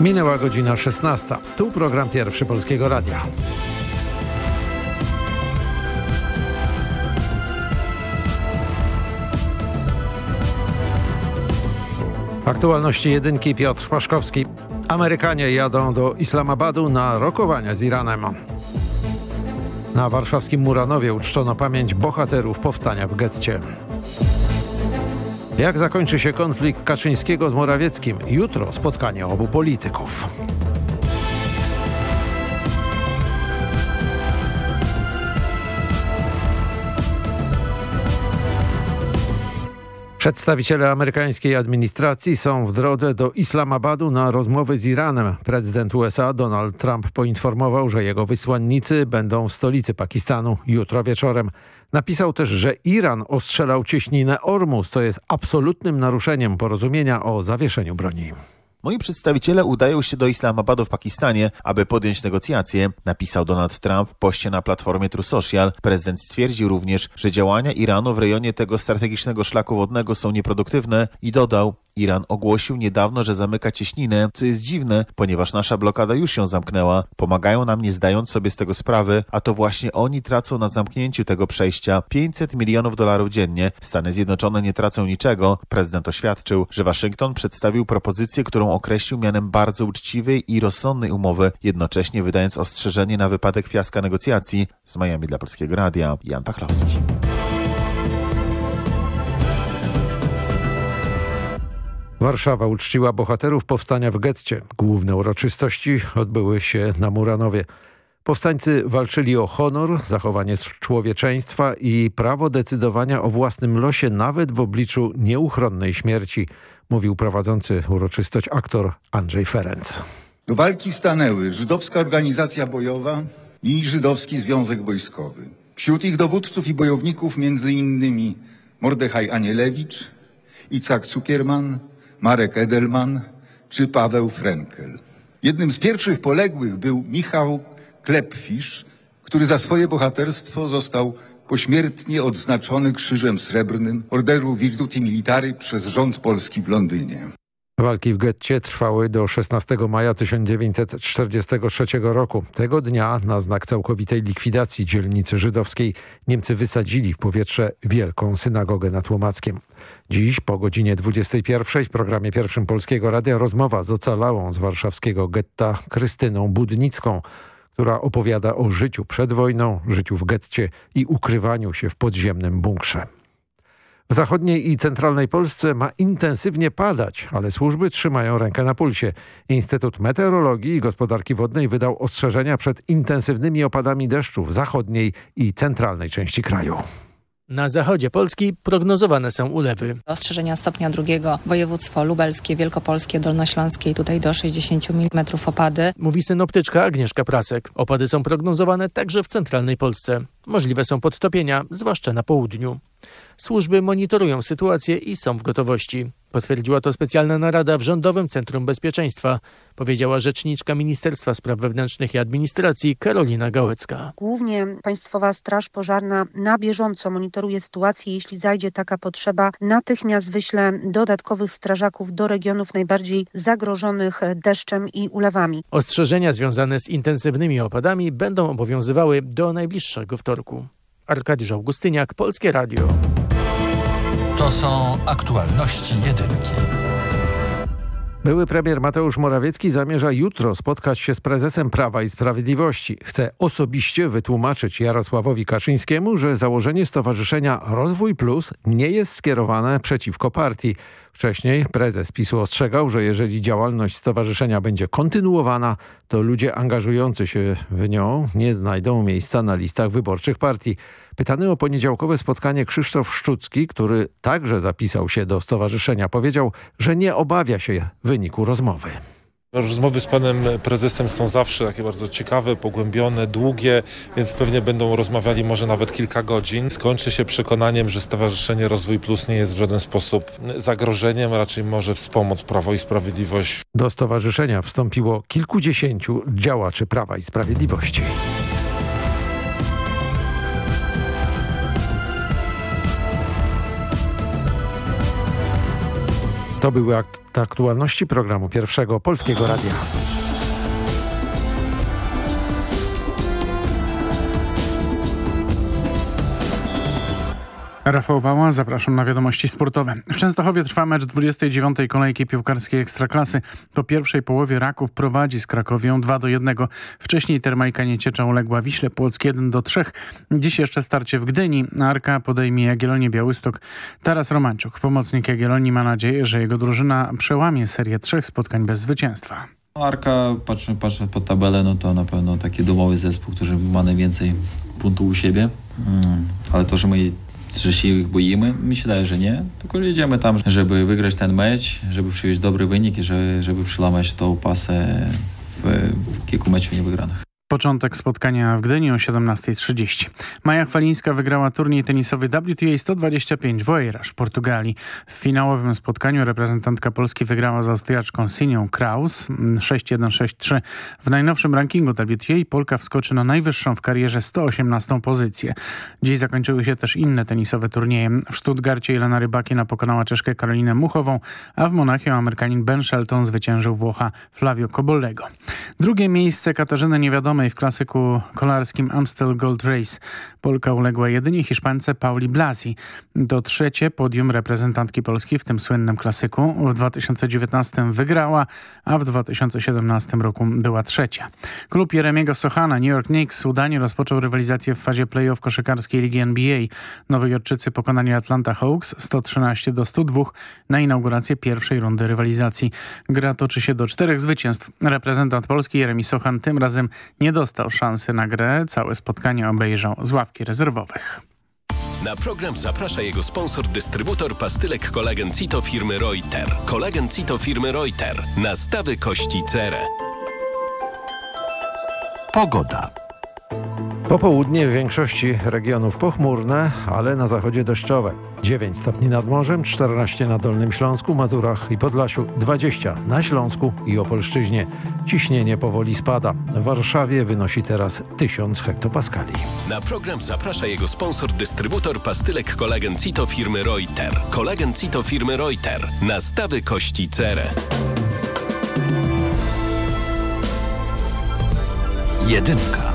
Minęła godzina 16. Tu program pierwszy Polskiego Radia. Aktualności jedynki Piotr Paszkowski. Amerykanie jadą do Islamabadu na rokowania z Iranem. Na warszawskim Muranowie uczczono pamięć bohaterów powstania w getcie. Jak zakończy się konflikt Kaczyńskiego z Morawieckim? Jutro spotkanie obu polityków. Przedstawiciele amerykańskiej administracji są w drodze do Islamabadu na rozmowy z Iranem. Prezydent USA Donald Trump poinformował, że jego wysłannicy będą w stolicy Pakistanu jutro wieczorem. Napisał też, że Iran ostrzelał cieśninę Ormus, co jest absolutnym naruszeniem porozumienia o zawieszeniu broni. Moi przedstawiciele udają się do Islamabadu w Pakistanie, aby podjąć negocjacje, napisał Donald Trump w poście na platformie True Social. Prezydent stwierdził również, że działania Iranu w rejonie tego strategicznego szlaku wodnego są nieproduktywne i dodał, Iran ogłosił niedawno, że zamyka cieśninę, co jest dziwne, ponieważ nasza blokada już się zamknęła. Pomagają nam nie zdając sobie z tego sprawy, a to właśnie oni tracą na zamknięciu tego przejścia 500 milionów dolarów dziennie. Stany Zjednoczone nie tracą niczego. Prezydent oświadczył, że Waszyngton przedstawił propozycję, którą określił mianem bardzo uczciwej i rozsądnej umowy, jednocześnie wydając ostrzeżenie na wypadek fiaska negocjacji. Z Miami dla Polskiego Radia, Jan Pachlowski. Warszawa uczciła bohaterów powstania w getcie. Główne uroczystości odbyły się na Muranowie. Powstańcy walczyli o honor, zachowanie człowieczeństwa i prawo decydowania o własnym losie nawet w obliczu nieuchronnej śmierci, mówił prowadzący uroczystość aktor Andrzej Ferenc. Do walki stanęły żydowska organizacja bojowa i żydowski związek wojskowy. Wśród ich dowódców i bojowników między innymi Mordechaj Anielewicz, Icak Cukierman, Marek Edelman czy Paweł Frenkel. Jednym z pierwszych poległych był Michał Klepfisz, który za swoje bohaterstwo został pośmiertnie odznaczony Krzyżem Srebrnym Orderu Virtuti Militari przez rząd polski w Londynie. Walki w getcie trwały do 16 maja 1943 roku. Tego dnia na znak całkowitej likwidacji dzielnicy żydowskiej Niemcy wysadzili w powietrze wielką synagogę nad Łomackiem. Dziś po godzinie 21 w programie pierwszym Polskiego Radia rozmowa z ocalałą z warszawskiego getta Krystyną Budnicką, która opowiada o życiu przed wojną, życiu w getcie i ukrywaniu się w podziemnym bunkrze. W zachodniej i centralnej Polsce ma intensywnie padać, ale służby trzymają rękę na pulsie. Instytut Meteorologii i Gospodarki Wodnej wydał ostrzeżenia przed intensywnymi opadami deszczu w zachodniej i centralnej części kraju. Na zachodzie Polski prognozowane są ulewy. Ostrzeżenia stopnia drugiego województwo lubelskie, wielkopolskie, dolnośląskie i tutaj do 60 mm opady. Mówi synoptyczka Agnieszka Prasek. Opady są prognozowane także w centralnej Polsce. Możliwe są podtopienia, zwłaszcza na południu. Służby monitorują sytuację i są w gotowości. Potwierdziła to specjalna narada w Rządowym Centrum Bezpieczeństwa, powiedziała rzeczniczka Ministerstwa Spraw Wewnętrznych i Administracji Karolina Gałecka. Głównie Państwowa Straż Pożarna na bieżąco monitoruje sytuację. Jeśli zajdzie taka potrzeba, natychmiast wyśle dodatkowych strażaków do regionów najbardziej zagrożonych deszczem i ulewami. Ostrzeżenia związane z intensywnymi opadami będą obowiązywały do najbliższego wtorku. Arkadiusz Augustyniak, Polskie Radio. To są aktualności jedynki. Były premier Mateusz Morawiecki zamierza jutro spotkać się z prezesem Prawa i Sprawiedliwości. Chce osobiście wytłumaczyć Jarosławowi Kaczyńskiemu, że założenie Stowarzyszenia Rozwój Plus nie jest skierowane przeciwko partii. Wcześniej prezes PiSu ostrzegał, że jeżeli działalność stowarzyszenia będzie kontynuowana, to ludzie angażujący się w nią nie znajdą miejsca na listach wyborczych partii. Pytany o poniedziałkowe spotkanie Krzysztof Szczucki, który także zapisał się do stowarzyszenia, powiedział, że nie obawia się wyniku rozmowy. Rozmowy z panem prezesem są zawsze takie bardzo ciekawe, pogłębione, długie, więc pewnie będą rozmawiali może nawet kilka godzin. Skończy się przekonaniem, że Stowarzyszenie Rozwój Plus nie jest w żaden sposób zagrożeniem, raczej może wspomóc Prawo i Sprawiedliwość. Do stowarzyszenia wstąpiło kilkudziesięciu działaczy Prawa i Sprawiedliwości. To były akt aktualności programu Pierwszego Polskiego Radia. Rafał Bała, zapraszam na wiadomości sportowe. W Częstochowie trwa mecz 29. kolejki piłkarskiej Ekstraklasy. Po pierwszej połowie Raków prowadzi z Krakowią 2 do 1. Wcześniej Termalika Nieciecza uległa Wiśle Płock 1 do 3. Dziś jeszcze starcie w Gdyni. Arka podejmie Jagiellonię Białystok. Taras Romanczuk, pomocnik Jagiellonii, ma nadzieję, że jego drużyna przełamie serię trzech spotkań bez zwycięstwa. Arka, patrząc, patrząc po tabelę, no to na pewno taki domowy zespół, który ma najwięcej punktów u siebie. Mm, ale to, że my że się ich boimy? Myślę, że nie. Tylko jedziemy tam, żeby wygrać ten mecz, żeby przywieźć dobry wynik i żeby, żeby przełamać tą pasę w, w kilku meczach niewygranych. Początek spotkania w Gdyni o 17.30. Maja Chwalińska wygrała turniej tenisowy WTA 125 w Oeiras w Portugalii. W finałowym spotkaniu reprezentantka Polski wygrała z Austriaczką Sinią Kraus 6-1-6-3. W najnowszym rankingu WTA Polka wskoczy na najwyższą w karierze 118 pozycję. Dziś zakończyły się też inne tenisowe turnieje. W Stuttgarcie Jelena Rybakina pokonała Czeszkę Karolinę Muchową, a w Monachium Amerykanin Ben Shelton zwyciężył Włocha Flavio Cobollego. Drugie miejsce Katarzyny W klasyku kolarskim Amstel Gold Race. Polka uległa jedynie Hiszpance Pauli Blasi. Do trzecie podium reprezentantki Polski w tym słynnym klasyku. W 2019 wygrała, a w 2017 roku była trzecia. Klub Jeremiego Sochana New York Knicks udanie rozpoczął rywalizację w fazie playoff koszykarskiej Ligi NBA. Nowojorczycy pokonali Atlanta Hawks 113 do 102 na inaugurację pierwszej rundy rywalizacji. Gra toczy się do czterech zwycięstw. Reprezentant Polski Jeremi Sochan tym razem nie dostał szansy na grę. Całe spotkanie obejrzał z ławki rezerwowych. Na program zaprasza jego sponsor, dystrybutor pastylek kolagen Cito firmy Reuter. Kolagen Cito firmy Reuter. Nastawy kości cerę. Pogoda. Popołudnie w większości regionów pochmurne, ale na zachodzie deszczowe. 9 stopni nad morzem, 14 na Dolnym Śląsku, Mazurach i Podlasiu, 20 na Śląsku i Opolszczyźnie. Ciśnienie powoli spada. W Warszawie wynosi teraz 1000 hektopaskali. Na program zaprasza jego sponsor, dystrybutor pastylek kolagen Cito firmy Reuter. Kolagen Cito firmy Reuter. Nastawy kości cerę. Jedynka.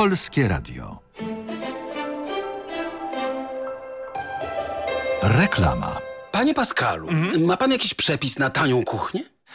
Polskie Radio. Reklama. Panie Pascalu, ma pan jakiś przepis na tanią kuchnię?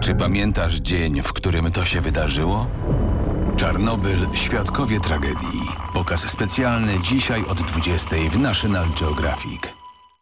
Czy pamiętasz dzień, w którym to się wydarzyło? Czarnobyl Świadkowie Tragedii. Pokaz specjalny dzisiaj od 20 w National Geographic.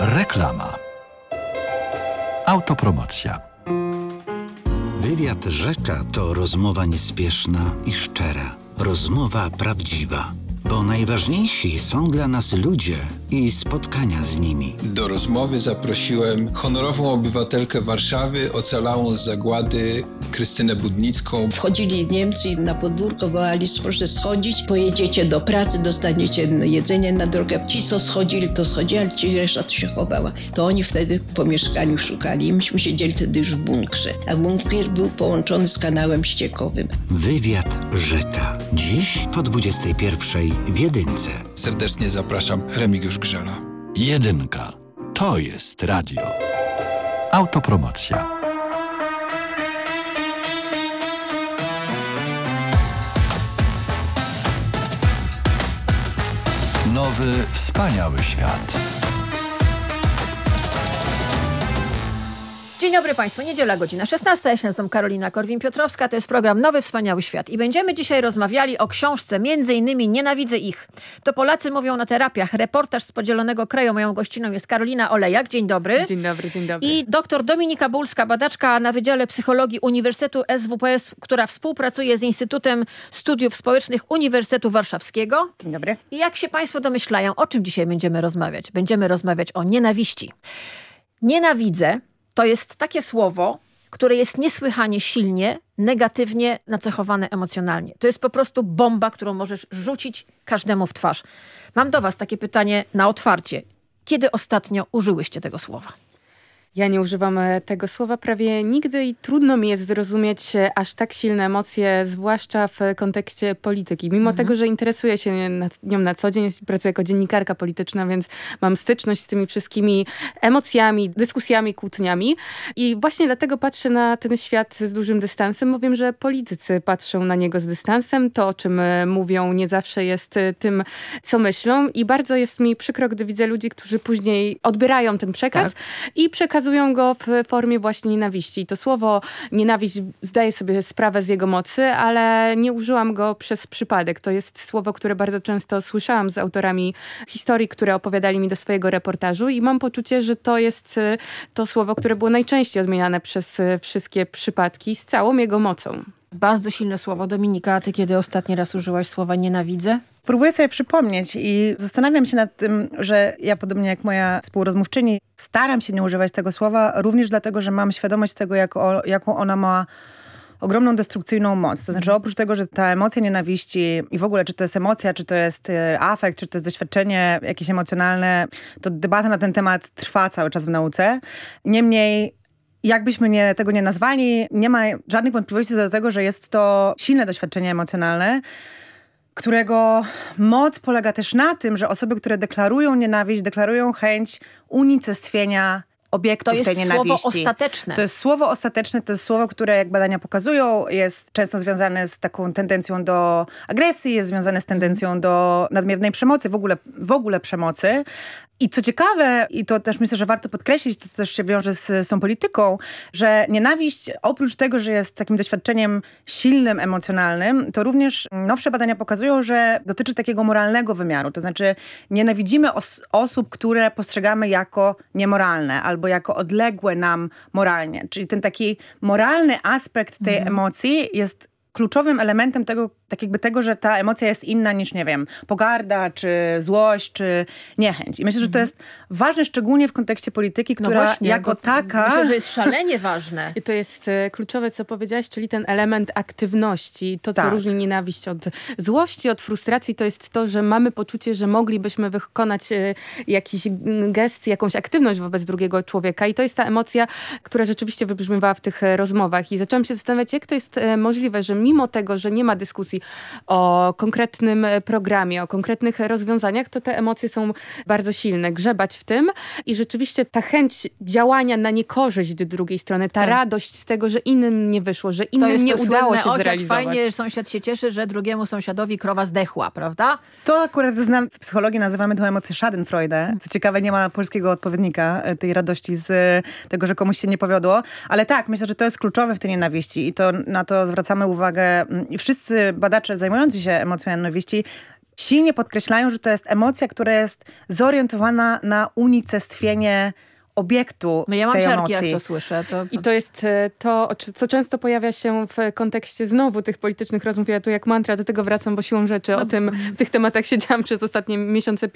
Reklama. Autopromocja. Wywiad Rzecza to rozmowa niespieszna i szczera. Rozmowa prawdziwa. Bo najważniejsi są dla nas ludzie i spotkania z nimi. Do rozmowy zaprosiłem honorową obywatelkę Warszawy, ocalałą z zagłady Krystynę Budnicką. Wchodzili Niemcy na podwórko, wołali, proszę schodzić, pojedziecie do pracy, dostaniecie jedzenie na drogę. Ci, co schodzili, to schodzili, ale ci reszta to się chowała. To oni wtedy po mieszkaniu szukali. Myśmy siedzieli wtedy już w bunkrze, a bunkier był połączony z kanałem ściekowym. Wywiad Żyta. Dziś po 21 w Jedynce. Serdecznie zapraszam, Remigiusz Grzela. Jedynka. To jest radio. Autopromocja. Nowy, wspaniały świat. Dzień dobry Państwu, niedziela godzina 16. Ja się nazywam Karolina Korwin-Piotrowska. To jest program Nowy Wspaniały Świat. I będziemy dzisiaj rozmawiali o książce między innymi Nienawidzę ich. To Polacy mówią na terapiach. Reportaż z podzielonego kraju. Moją gościną jest Karolina Olejak. Dzień dobry. Dzień dobry, dzień dobry. I doktor Dominika Bulska, badaczka na Wydziale Psychologii Uniwersytetu SWPS, która współpracuje z Instytutem Studiów Społecznych Uniwersytetu Warszawskiego. Dzień dobry. I jak się Państwo domyślają, o czym dzisiaj będziemy rozmawiać? Będziemy rozmawiać o nienawiści. Nienawidzę to jest takie słowo, które jest niesłychanie silnie, negatywnie nacechowane emocjonalnie. To jest po prostu bomba, którą możesz rzucić każdemu w twarz. Mam do Was takie pytanie na otwarcie. Kiedy ostatnio użyłyście tego słowa? Ja nie używam e, tego słowa prawie nigdy i trudno mi jest zrozumieć e, aż tak silne emocje, zwłaszcza w kontekście polityki. Mimo mhm. tego, że interesuję się nią na co dzień, pracuję jako dziennikarka polityczna, więc mam styczność z tymi wszystkimi emocjami, dyskusjami, kłótniami i właśnie dlatego patrzę na ten świat z dużym dystansem, bo wiem, że politycy patrzą na niego z dystansem. To, o czym e, mówią, nie zawsze jest tym, co myślą i bardzo jest mi przykro, gdy widzę ludzi, którzy później odbierają ten przekaz tak. i przekazują przekazują go w formie właśnie nienawiści. I to słowo nienawiść zdaję sobie sprawę z jego mocy, ale nie użyłam go przez przypadek. To jest słowo, które bardzo często słyszałam z autorami historii, które opowiadali mi do swojego reportażu i mam poczucie, że to jest y, to słowo, które było najczęściej odmieniane przez y, wszystkie przypadki z całą jego mocą. Bardzo silne słowo. Dominika, a ty kiedy ostatni raz użyłaś słowa nienawidzę? Próbuję sobie przypomnieć i zastanawiam się nad tym, że ja podobnie jak moja współrozmówczyni staram się nie używać tego słowa, również dlatego, że mam świadomość tego, jak o, jaką ona ma ogromną destrukcyjną moc. To znaczy oprócz tego, że ta emocja nienawiści i w ogóle czy to jest emocja, czy to jest e, afekt, czy to jest doświadczenie jakieś emocjonalne, to debata na ten temat trwa cały czas w nauce. Niemniej jakbyśmy nie, tego nie nazwali, nie ma żadnych wątpliwości do tego, że jest to silne doświadczenie emocjonalne, którego moc polega też na tym, że osoby, które deklarują nienawiść, deklarują chęć unicestwienia obiektów to jest tej nienawiści. słowo ostateczne. To jest słowo ostateczne, to jest słowo, które jak badania pokazują, jest często związane z taką tendencją do agresji, jest związane z tendencją do nadmiernej przemocy, w ogóle, w ogóle przemocy. I co ciekawe, i to też myślę, że warto podkreślić, to też się wiąże z, z tą polityką, że nienawiść oprócz tego, że jest takim doświadczeniem silnym, emocjonalnym, to również nowsze badania pokazują, że dotyczy takiego moralnego wymiaru. To znaczy nienawidzimy os osób, które postrzegamy jako niemoralne albo jako odległe nam moralnie. Czyli ten taki moralny aspekt tej mhm. emocji jest kluczowym elementem tego, tak jakby tego, że ta emocja jest inna niż, nie wiem, pogarda, czy złość, czy niechęć. I myślę, że to jest ważne szczególnie w kontekście polityki, No która właśnie, jako taka... Myślę, że jest szalenie ważne. I to jest e, kluczowe, co powiedziałaś, czyli ten element aktywności. To, co Tak. różni nienawiść od złości, od frustracji, to jest to, że mamy poczucie, że moglibyśmy wykonać e, jakiś gest, jakąś aktywność wobec drugiego człowieka. I to jest ta emocja, która rzeczywiście wybrzmiewała w tych rozmowach. I zaczęłam się zastanawiać, jak to jest e, możliwe, że mimo tego, że nie ma dyskusji o konkretnym e, programie, o konkretnych rozwiązaniach, to te emocje są bardzo silne. Grzebać w tym i rzeczywiście ta chęć działania na niekorzyść do drugiej strony, ta Tak. radość z tego, że innym nie wyszło, że To innym jest nie to udało się jak zrealizować. fajnie sąsiad się cieszy, że drugiemu sąsiadowi krowa zdechła, prawda? To akurat znam, w psychologii nazywamy tą emocję schadenfreude. Co ciekawe, nie ma polskiego odpowiednika e, tej radości z e, tego, że komuś się nie powiodło. Ale tak, myślę, że to jest kluczowe w tej nienawiści i to na to zwracamy uwagę. Mm, I wszyscy badacze zajmujący się emocją nienawiści silnie podkreślają, że to jest emocja, która jest zorientowana na unicestwienie obiektu No ja mam tej ciarki, emocji. jak to słyszę. To... I to jest e, to, co często pojawia się w kontekście znowu tych politycznych rozmów. Ja tu jak mantra do tego wracam, bo siłą rzeczy No o tym, w tych tematach siedziałam przez ostatnie miesiące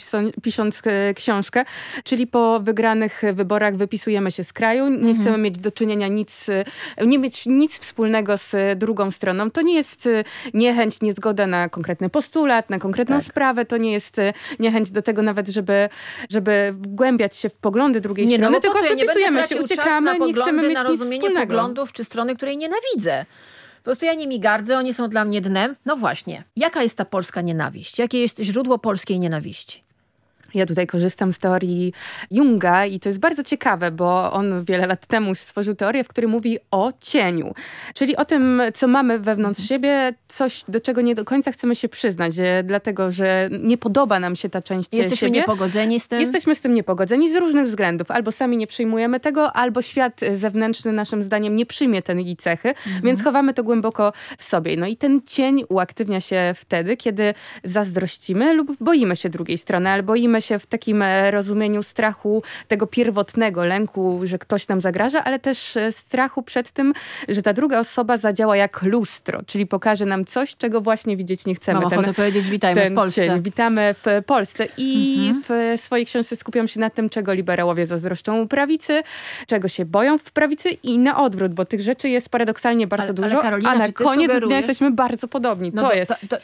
pisząc e, książkę. Czyli po wygranych wyborach wypisujemy się z kraju, nie Mhm. chcemy mieć do czynienia nic, e, nie mieć nic wspólnego z drugą stroną. To nie jest niechęć, niezgoda na konkretny postulat, na konkretną Tak. sprawę. To nie jest niechęć do tego nawet, żeby, żeby wgłębiać się w poglądy drugiej Nie, strony, no bo tylko po co? Ja wypisujemy się, uciekamy, nie chcemy mieć na rozumienie poglądów czy strony, której nienawidzę. Po prostu ja nimi gardzę, oni są dla mnie dnem. No właśnie, jaka jest ta polska nienawiść? Jakie jest źródło polskiej nienawiści? Ja tutaj korzystam z teorii Junga i to jest bardzo ciekawe, bo on wiele lat temu stworzył teorię, w której mówi o cieniu. Czyli o tym, co mamy wewnątrz siebie, coś, do czego nie do końca chcemy się przyznać, e, dlatego, że nie podoba nam się ta część Jesteśmy siebie. niepogodzeni z tym? Jesteśmy z tym niepogodzeni z różnych względów. Albo sami nie przyjmujemy tego, albo świat zewnętrzny naszym zdaniem nie przyjmie tej jej cechy, Mhm. więc chowamy to głęboko w sobie. No i ten cień uaktywnia się wtedy, kiedy zazdrościmy lub boimy się drugiej strony, ale boimy się w takim e, rozumieniu strachu tego pierwotnego lęku, że ktoś nam zagraża, ale też e, strachu przed tym, że ta druga osoba zadziała jak lustro, czyli pokaże nam coś, czego właśnie widzieć nie chcemy. Mam ochotę powiedzieć, witajmy w ten Polsce. Cień. Witamy w Polsce i Mhm. w swojej książce skupiam się na tym, czego liberałowie zazdroszczą prawicy, czego się boją w prawicy i na odwrót, bo tych rzeczy jest paradoksalnie bardzo Ale- ale dużo, Karolina, a na koniec dnia jesteśmy bardzo podobni. No to, to- jest, to-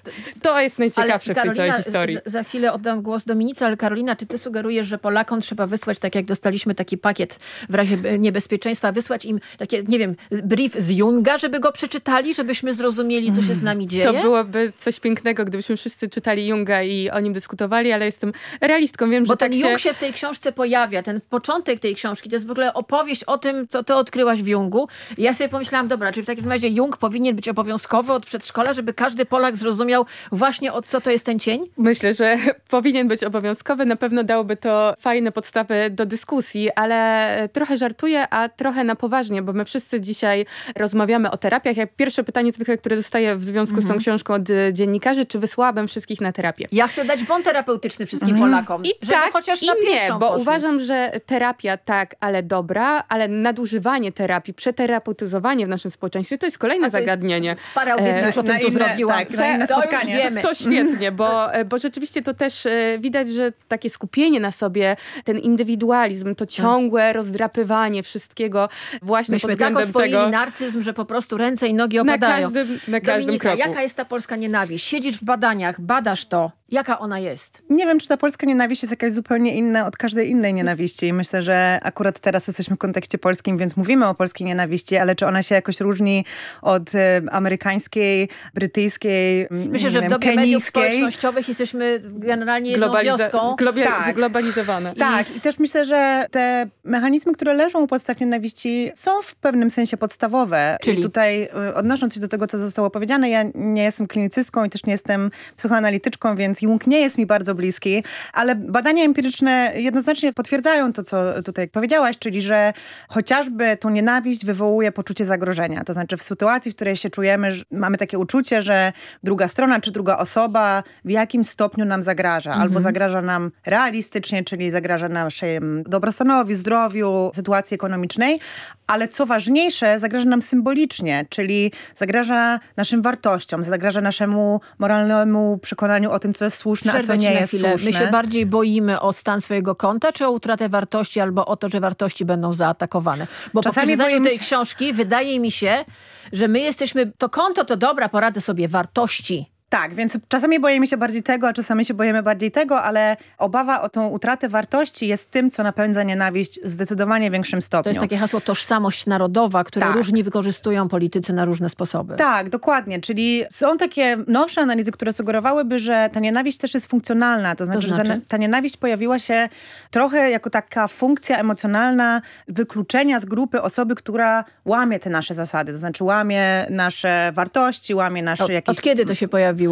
to, jest najciekawsze w tej całej historii. z- Za chwilę oddam głos Dominice, ale Karolina, czy ty sugerujesz, że Polakom trzeba wysłać, tak jak dostaliśmy taki pakiet w razie niebezpieczeństwa, wysłać im takie, nie wiem, brief z Junga, żeby go przeczytali, żebyśmy zrozumieli, co się z nami dzieje? To byłoby coś pięknego, gdybyśmy wszyscy czytali Junga i o nim dyskutowali, ale jestem realistką. Wiem, Bo że ten tak Jung się... się w tej książce pojawia, ten początek tej książki, to jest w ogóle opowieść o tym, co ty odkryłaś w Jungu. I ja sobie pomyślałam, dobra, czy w takim razie Jung powinien być obowiązkowy od przedszkola, żeby każdy Polak zrozumiał właśnie o co to jest ten cień? Myślę, że powinien być obowiązkowy. Na pewno dałoby to fajne podstawy do dyskusji, ale trochę żartuję, a trochę na poważnie, bo my wszyscy dzisiaj rozmawiamy o terapiach. Ja pierwsze pytanie zwykle, które dostaję w związku z tą Mhm. książką od y, dziennikarzy, czy wysłałabym wszystkich na terapię? Ja chcę dać bon terapeutyczny wszystkim Polakom. I żeby tak, chociaż i na nie, bo poszli. uważam, że terapia tak, ale dobra, ale nadużywanie terapii, przeterapeutyzowanie w naszym społeczeństwie to jest kolejne to jest zagadnienie. parę audycji E, już o tym tu inne- zrobiłam. tak, na inne to wiemy. To świetnie, bo, e, bo rzeczywiście to też e, widać, że takie skupienie na sobie, ten indywidualizm, to ciągłe rozdrapywanie wszystkiego właśnie Myśmy pod tak względem oswoili tego... narcyzm, że po prostu ręce i nogi Na opadają. każdym, na każdym Dominika, kroku. jaka jest ta polska nienawiść? Siedzisz w badaniach, badasz to. Jaka ona jest? Nie wiem, czy ta polska nienawiść jest jakaś zupełnie inna od każdej innej nienawiści. Myślę, że akurat teraz jesteśmy w kontekście polskim, więc mówimy o polskiej nienawiści, ale czy ona się jakoś różni od e, amerykańskiej, brytyjskiej, m, Myślę, że w dobie mediów kenijskiej? społecznościowych jesteśmy generalnie Globaliza- wioską. zglobia- Tak. Zglobalizowane. Tak, i też myślę, że te mechanizmy, które leżą u podstaw nienawiści są w pewnym sensie podstawowe. Czyli? I tutaj y, odnosząc się do tego, co zostało powiedziane, ja nie jestem klinicystką i też nie jestem psychoanalityczką, więc Jung nie jest mi bardzo bliski, ale badania empiryczne jednoznacznie potwierdzają to, co tutaj powiedziałaś, czyli że chociażby tą nienawiść wywołuje poczucie zagrożenia. To znaczy w sytuacji, w której się czujemy, że mamy takie uczucie, że druga strona czy druga osoba w jakim stopniu nam zagraża. Mhm. Albo zagraża nam realistycznie, czyli zagraża naszym dobrostanowi, zdrowiu, sytuacji ekonomicznej, ale co ważniejsze, zagraża nam symbolicznie, czyli zagraża naszym wartościom, zagraża naszemu moralnemu przekonaniu o tym, co jest słuszne, Przerwę a co nie jest chwilę. słuszne. My się bardziej boimy o stan swojego konta, czy o utratę wartości, albo o to, że wartości będą zaatakowane? Bo Czasami po przeczytaniu tej się- książki wydaje mi się, że my jesteśmy, to konto to dobra, poradzę sobie, wartości. Tak, więc czasami boimy się bardziej tego, a czasami się boimy bardziej tego, ale obawa o tą utratę wartości jest tym, co napędza nienawiść w zdecydowanie większym stopniu. To jest takie hasło tożsamość narodowa, które Tak. różni wykorzystują politycy na różne sposoby. Tak, dokładnie. Czyli są takie nowsze analizy, które sugerowałyby, że ta nienawiść też jest funkcjonalna. To znaczy, znaczy? że ta, ta nienawiść pojawiła się trochę jako taka funkcja emocjonalna wykluczenia z grupy osoby, która łamie te nasze zasady. To znaczy łamie nasze wartości, łamie nasze jakieś... od kiedy to się pojawiło?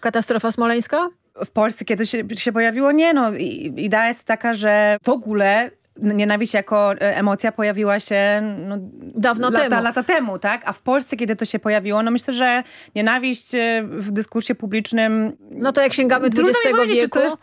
Katastrofa smoleńska? w Polsce kiedy się, się pojawiło? Nie, no idea jest taka, że w ogóle nienawiść jako e, emocja pojawiła się no, Dawno lata, temu. lata temu, tak? A w Polsce kiedy to się pojawiło, no myślę, że nienawiść e, w dyskursie publicznym... No to jak sięgamy XX powiedzieć, czy to wieku, jest,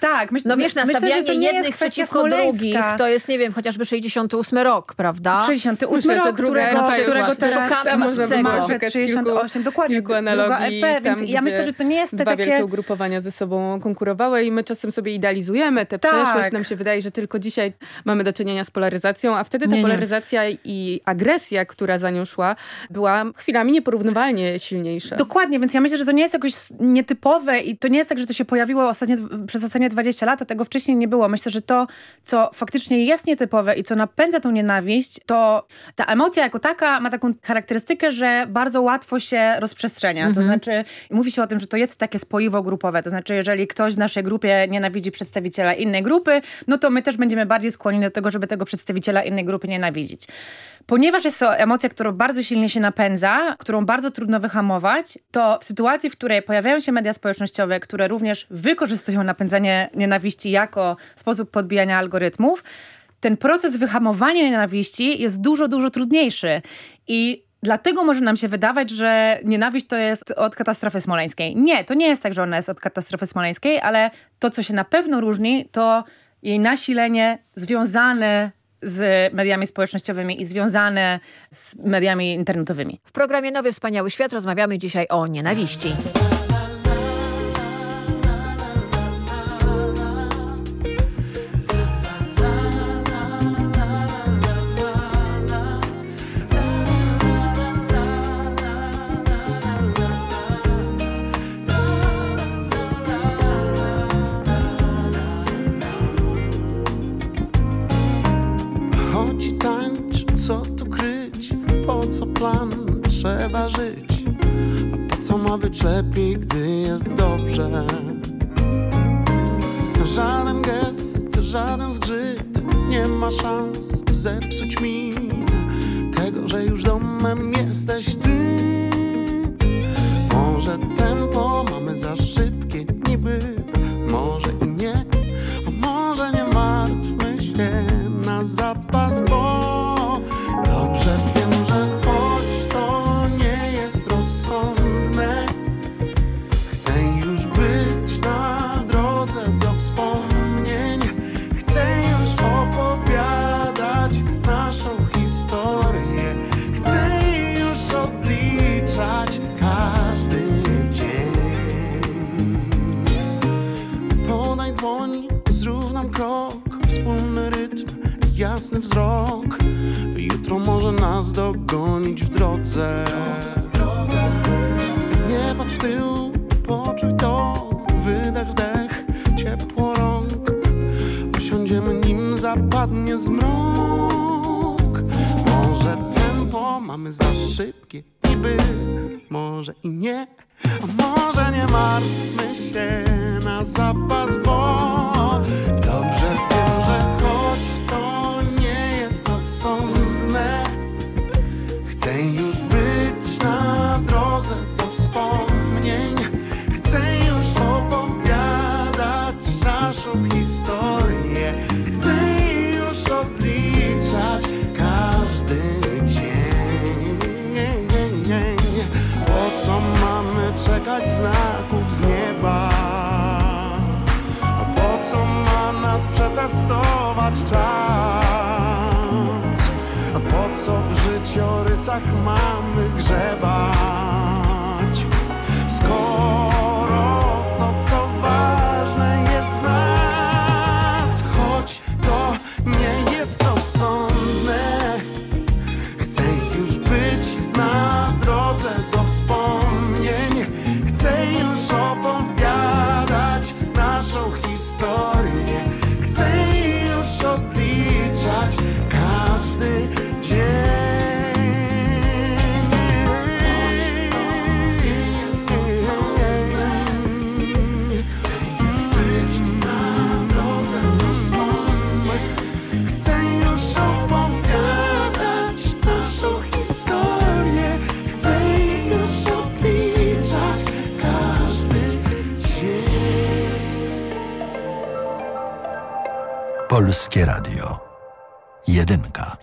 tak, myśl, No wiesz, myślę, że nastawianie to nie jednych przeciwko smoleńska. drugich, to jest, nie wiem, chociażby 68 rok, prawda? 68 Myślę, rok, którego, już którego teraz szukamy można tego. było Marze szukać 68, dokładnie, kilku analogii, EP, więc tam, ja myślę, że to nie jest te dwa takie- wielkie ugrupowania ze sobą konkurowały i my czasem sobie idealizujemy tę Tak. przeszłość. Nam się wydaje, że tylko dzisiaj mamy do czynienia z polaryzacją, a wtedy ta Nie, nie. polaryzacja i agresja, która za nią szła, była chwilami nieporównywalnie silniejsza. Dokładnie, więc ja myślę, że to nie jest jakoś nietypowe i to nie jest tak, że to się pojawiło ostatnie, przez ostatnie 20 lat, a tego wcześniej nie było. Myślę, że to, co faktycznie jest nietypowe i co napędza tą nienawiść, to ta emocja jako taka ma taką charakterystykę, że bardzo łatwo się rozprzestrzenia. Mhm. To znaczy, mówi się o tym, że to jest takie spoiwo grupowe. To znaczy, jeżeli ktoś w naszej grupie nienawidzi przedstawiciela innej grupy, no to my też będziemy bardziej skłonni do tego, żeby tego przedstawiciela innej grupy nienawidzić. Ponieważ jest to emocja, która bardzo silnie się napędza, którą bardzo trudno wyhamować, to w sytuacji, w której pojawiają się media społecznościowe, które również wykorzystują napędzanie nienawiści jako sposób podbijania algorytmów, ten proces wyhamowania nienawiści jest dużo, dużo trudniejszy. I Dlatego może nam się wydawać, że nienawiść to jest od katastrofy smoleńskiej. Nie, to nie jest tak, że ona jest od katastrofy smoleńskiej, ale to, co się na pewno różni, to jej nasilenie związane z mediami społecznościowymi i związane z mediami internetowymi. W programie Nowy Wspaniały Świat rozmawiamy dzisiaj o nienawiści.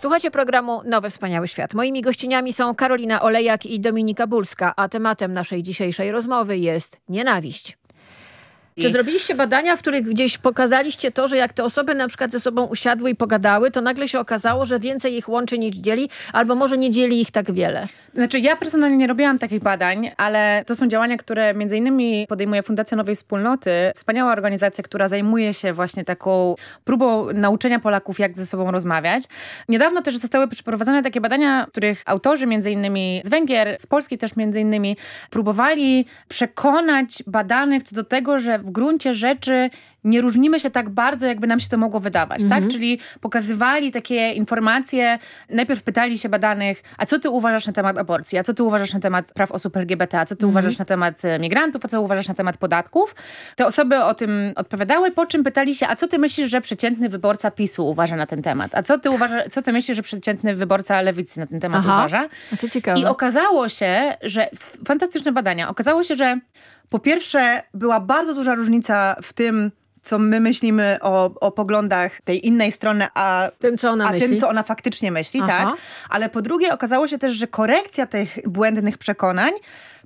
Słuchajcie programu Nowy Wspaniały Świat. Moimi gościniami są Karolina Olejak i Dominika Bulska, a tematem naszej dzisiejszej rozmowy jest nienawiść. Czy zrobiliście badania, w których gdzieś pokazaliście to, że jak te osoby na przykład ze sobą usiadły i pogadały, to nagle się okazało, że więcej ich łączy niż dzieli, albo może nie dzieli ich tak wiele? Znaczy ja personalnie nie robiłam takich badań, ale to są działania, które między innymi podejmuje Fundacja Nowej Wspólnoty, wspaniała organizacja, która zajmuje się właśnie taką próbą nauczenia Polaków, jak ze sobą rozmawiać. Niedawno też zostały przeprowadzone takie badania, których autorzy między innymi z Węgier, z Polski też między innymi próbowali przekonać badanych co do tego, że w gruncie rzeczy nie różnimy się tak bardzo, jakby nam się to mogło wydawać, Mhm. tak? Czyli pokazywali takie informacje, najpierw pytali się badanych, a co ty uważasz na temat aborcji, a co ty uważasz na temat praw osób LGBT, a co ty Mhm. uważasz na temat e, migrantów, a co uważasz na temat podatków. Te osoby o tym odpowiadały, po czym pytali się, a co ty myślisz, że przeciętny wyborca PiSu uważa na ten temat? A co ty, uważa, co ty myślisz, że przeciętny wyborca Lewicy na ten temat Aha. uważa? A to ciekawe. I okazało się, że fantastyczne badania, okazało się, że po pierwsze była bardzo duża różnica w tym, co my myślimy o, o poglądach tej innej strony, a tym, co ona a myśli. tym, co ona faktycznie myśli, Aha. tak? Ale po drugie okazało się też, że korekcja tych błędnych przekonań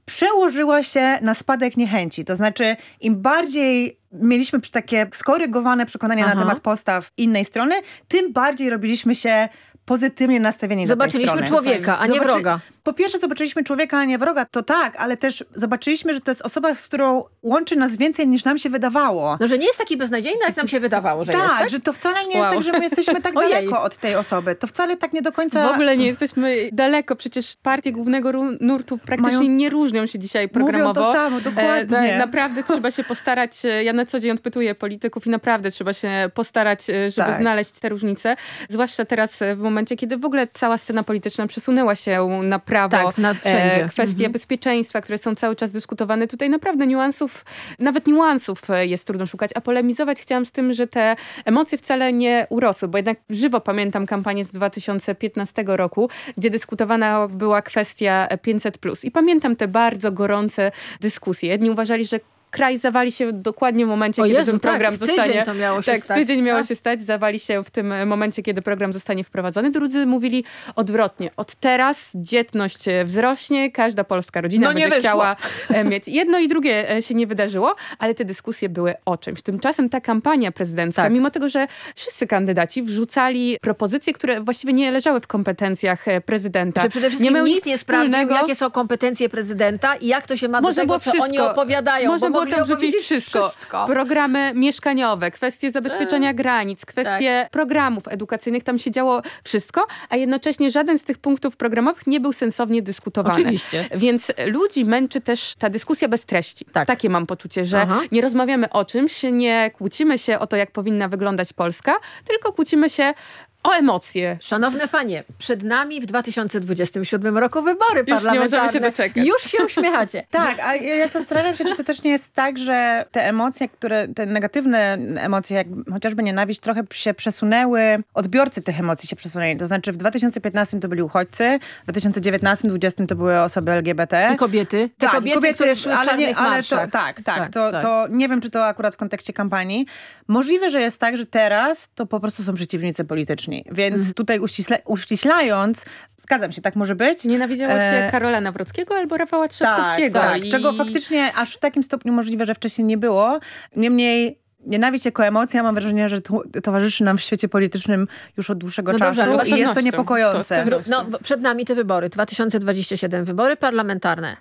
przełożyła się na spadek niechęci. To znaczy, im bardziej mieliśmy takie skorygowane przekonania Aha. na temat postaw innej strony, tym bardziej robiliśmy się pozytywnie nastawieni Zobaczyliśmy do człowieka, a nie wroga. Po pierwsze zobaczyliśmy człowieka, a nie wroga, to tak, ale też zobaczyliśmy, że to jest osoba, z którą łączy nas więcej niż nam się wydawało. No, że nie jest taki beznadziejny, jak nam się wydawało, że tak, jest, tak? że to wcale nie jest Wow. tak, że my jesteśmy tak Ojej. daleko od tej osoby. To wcale tak nie do końca... W ogóle nie jesteśmy daleko. Przecież partie głównego nurtu praktycznie Mają- nie różnią się dzisiaj programowo. to samo, dokładnie. E, naprawdę trzeba się postarać. e, Ja na co dzień odpytuję polityków i naprawdę trzeba się postarać, e, żeby Tak. znaleźć te różnice. Zwłaszcza teraz e, w momencie, kiedy w ogóle cała scena polityczna przesunęła się na prawo. Tak, na wszędzie. kwestie Mhm. bezpieczeństwa, które są cały czas dyskutowane. Tutaj naprawdę niuansów, nawet niuansów e, jest trudno szukać. A polemizować chciałam z tym, że te emocje wcale nie urosły, bo jednak żywo pamiętam kampanię z 2015 roku, gdzie dyskutowana była kwestia 500+. I pamiętam te bardzo gorące dyskusje. Jedni uważali, że kraj zawali się dokładnie w momencie, O kiedy Jezu, ten tak, program tydzień zostanie... to miało się tak, stać. tydzień miało Tak. się stać, zawali się w tym momencie, kiedy program zostanie wprowadzony. Drudzy mówili odwrotnie. Od teraz dzietność e, wzrośnie, każda polska rodzina No nie będzie chciała e, mieć. Jedno i drugie e, się nie wydarzyło, ale te dyskusje były o czymś. Tymczasem ta kampania prezydencka, Tak. mimo tego, że wszyscy kandydaci wrzucali propozycje, które właściwie nie leżały w kompetencjach prezydenta. Czy przede wszystkim miały nikt nic nie sprawdził, jakie są kompetencje prezydenta i jak to się ma do Można tego, co wszystko. oni opowiadają. Można bo tam rzucić wszystko. wszystko. Programy mieszkaniowe, kwestie zabezpieczenia Tak. granic, kwestie programów edukacyjnych. Tam się działo wszystko, a jednocześnie żaden z tych punktów programowych nie był sensownie dyskutowany. Oczywiście. Więc ludzi męczy też ta dyskusja bez treści. Takie mam poczucie, że Aha. nie rozmawiamy o czymś, nie kłócimy się o to, jak powinna wyglądać Polska, tylko kłócimy się o emocje. Szanowne panie, przed nami w 2027 roku wybory Już nie parlamentarne. możemy się doczekać. Już się uśmiechacie. Tak, a ja zastanawiam się, czy to też nie jest tak, że te emocje, które, te negatywne emocje, jak chociażby nienawiść, trochę się przesunęły, odbiorcy tych emocji się przesunęli. To znaczy w 2015 to byli uchodźcy, w 2019-2020 to były osoby LGBT. I kobiety. Te Tak, kobiety, które szły w ale czarnych ale to, tak, tak, Tak, to, tak. to nie wiem, czy to akurat w kontekście kampanii. Możliwe, że jest tak, że teraz to po prostu są przeciwnicy polityczni. Więc Mhm. tutaj uścisle, uściślając, zgadzam się, tak może być. Nienawidziało się E, Karola Nawrockiego albo Rafała Trzaskowskiego. tak, tak. I- czego faktycznie aż w takim stopniu możliwe, że wcześniej nie było. Niemniej nienawiść jako emocja mam wrażenie, że to, towarzyszy nam w świecie politycznym już od dłuższego No czasu dobrze, i jest to niepokojące. To no, bo przed nami te wybory, 2027, wybory parlamentarne.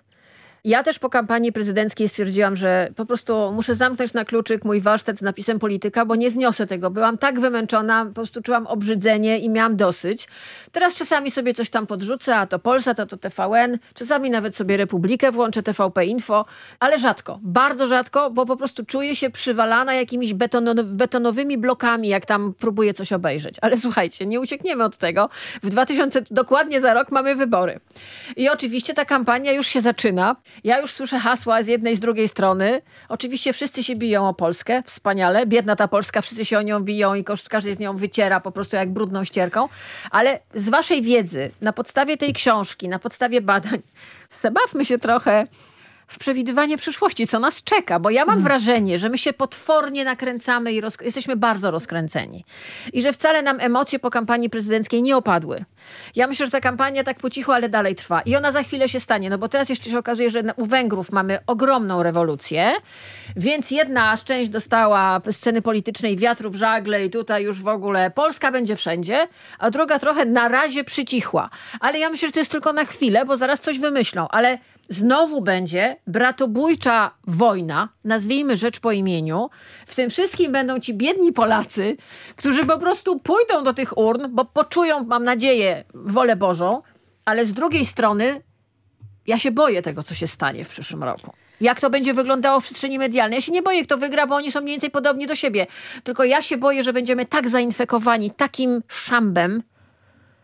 Ja też po kampanii prezydenckiej stwierdziłam, że po prostu muszę zamknąć na kluczyk mój warsztat z napisem polityka, bo nie zniosę tego. Byłam tak wymęczona, po prostu czułam obrzydzenie i miałam dosyć. Teraz czasami sobie coś tam podrzucę, a to Polsat, a to TVN, czasami nawet sobie Republikę włączę, TVP Info, ale rzadko, bardzo rzadko, bo po prostu czuję się przywalana jakimiś betono betonowymi blokami, jak tam próbuję coś obejrzeć. Ale słuchajcie, nie uciekniemy od tego. W 2000, dokładnie za rok mamy wybory. I oczywiście ta kampania już się zaczyna. Ja już słyszę hasła z jednej, z drugiej strony. Oczywiście wszyscy się biją o Polskę, wspaniale. Biedna ta Polska, wszyscy się o nią biją i każdy z nią wyciera po prostu jak brudną ścierką. Ale z waszej wiedzy, na podstawie tej książki, na podstawie badań, zabawmy się trochę w przewidywanie przyszłości, co nas czeka, bo ja mam Mhm. wrażenie, że my się potwornie nakręcamy i jesteśmy bardzo rozkręceni. I że wcale nam emocje po kampanii prezydenckiej nie opadły. Ja myślę, że ta kampania tak po cichu, ale dalej trwa. I ona za chwilę się stanie, no bo teraz jeszcze się okazuje, że u Węgrów mamy ogromną rewolucję, więc jedna część dostała sceny politycznej wiatru w żagle i tutaj już w ogóle Polska będzie wszędzie, a druga trochę na razie przycichła. Ale ja myślę, że to jest tylko na chwilę, bo zaraz coś wymyślą, ale znowu będzie bratobójcza wojna, nazwijmy rzecz po imieniu. W tym wszystkim będą ci biedni Polacy, którzy po prostu pójdą do tych urn, bo poczują, mam nadzieję, wolę Bożą, ale z drugiej strony ja się boję tego, co się stanie w przyszłym roku. Jak to będzie wyglądało w przestrzeni medialnej. Ja się nie boję, kto wygra, bo oni są mniej więcej podobni do siebie. Tylko ja się boję, że będziemy tak zainfekowani takim szambem,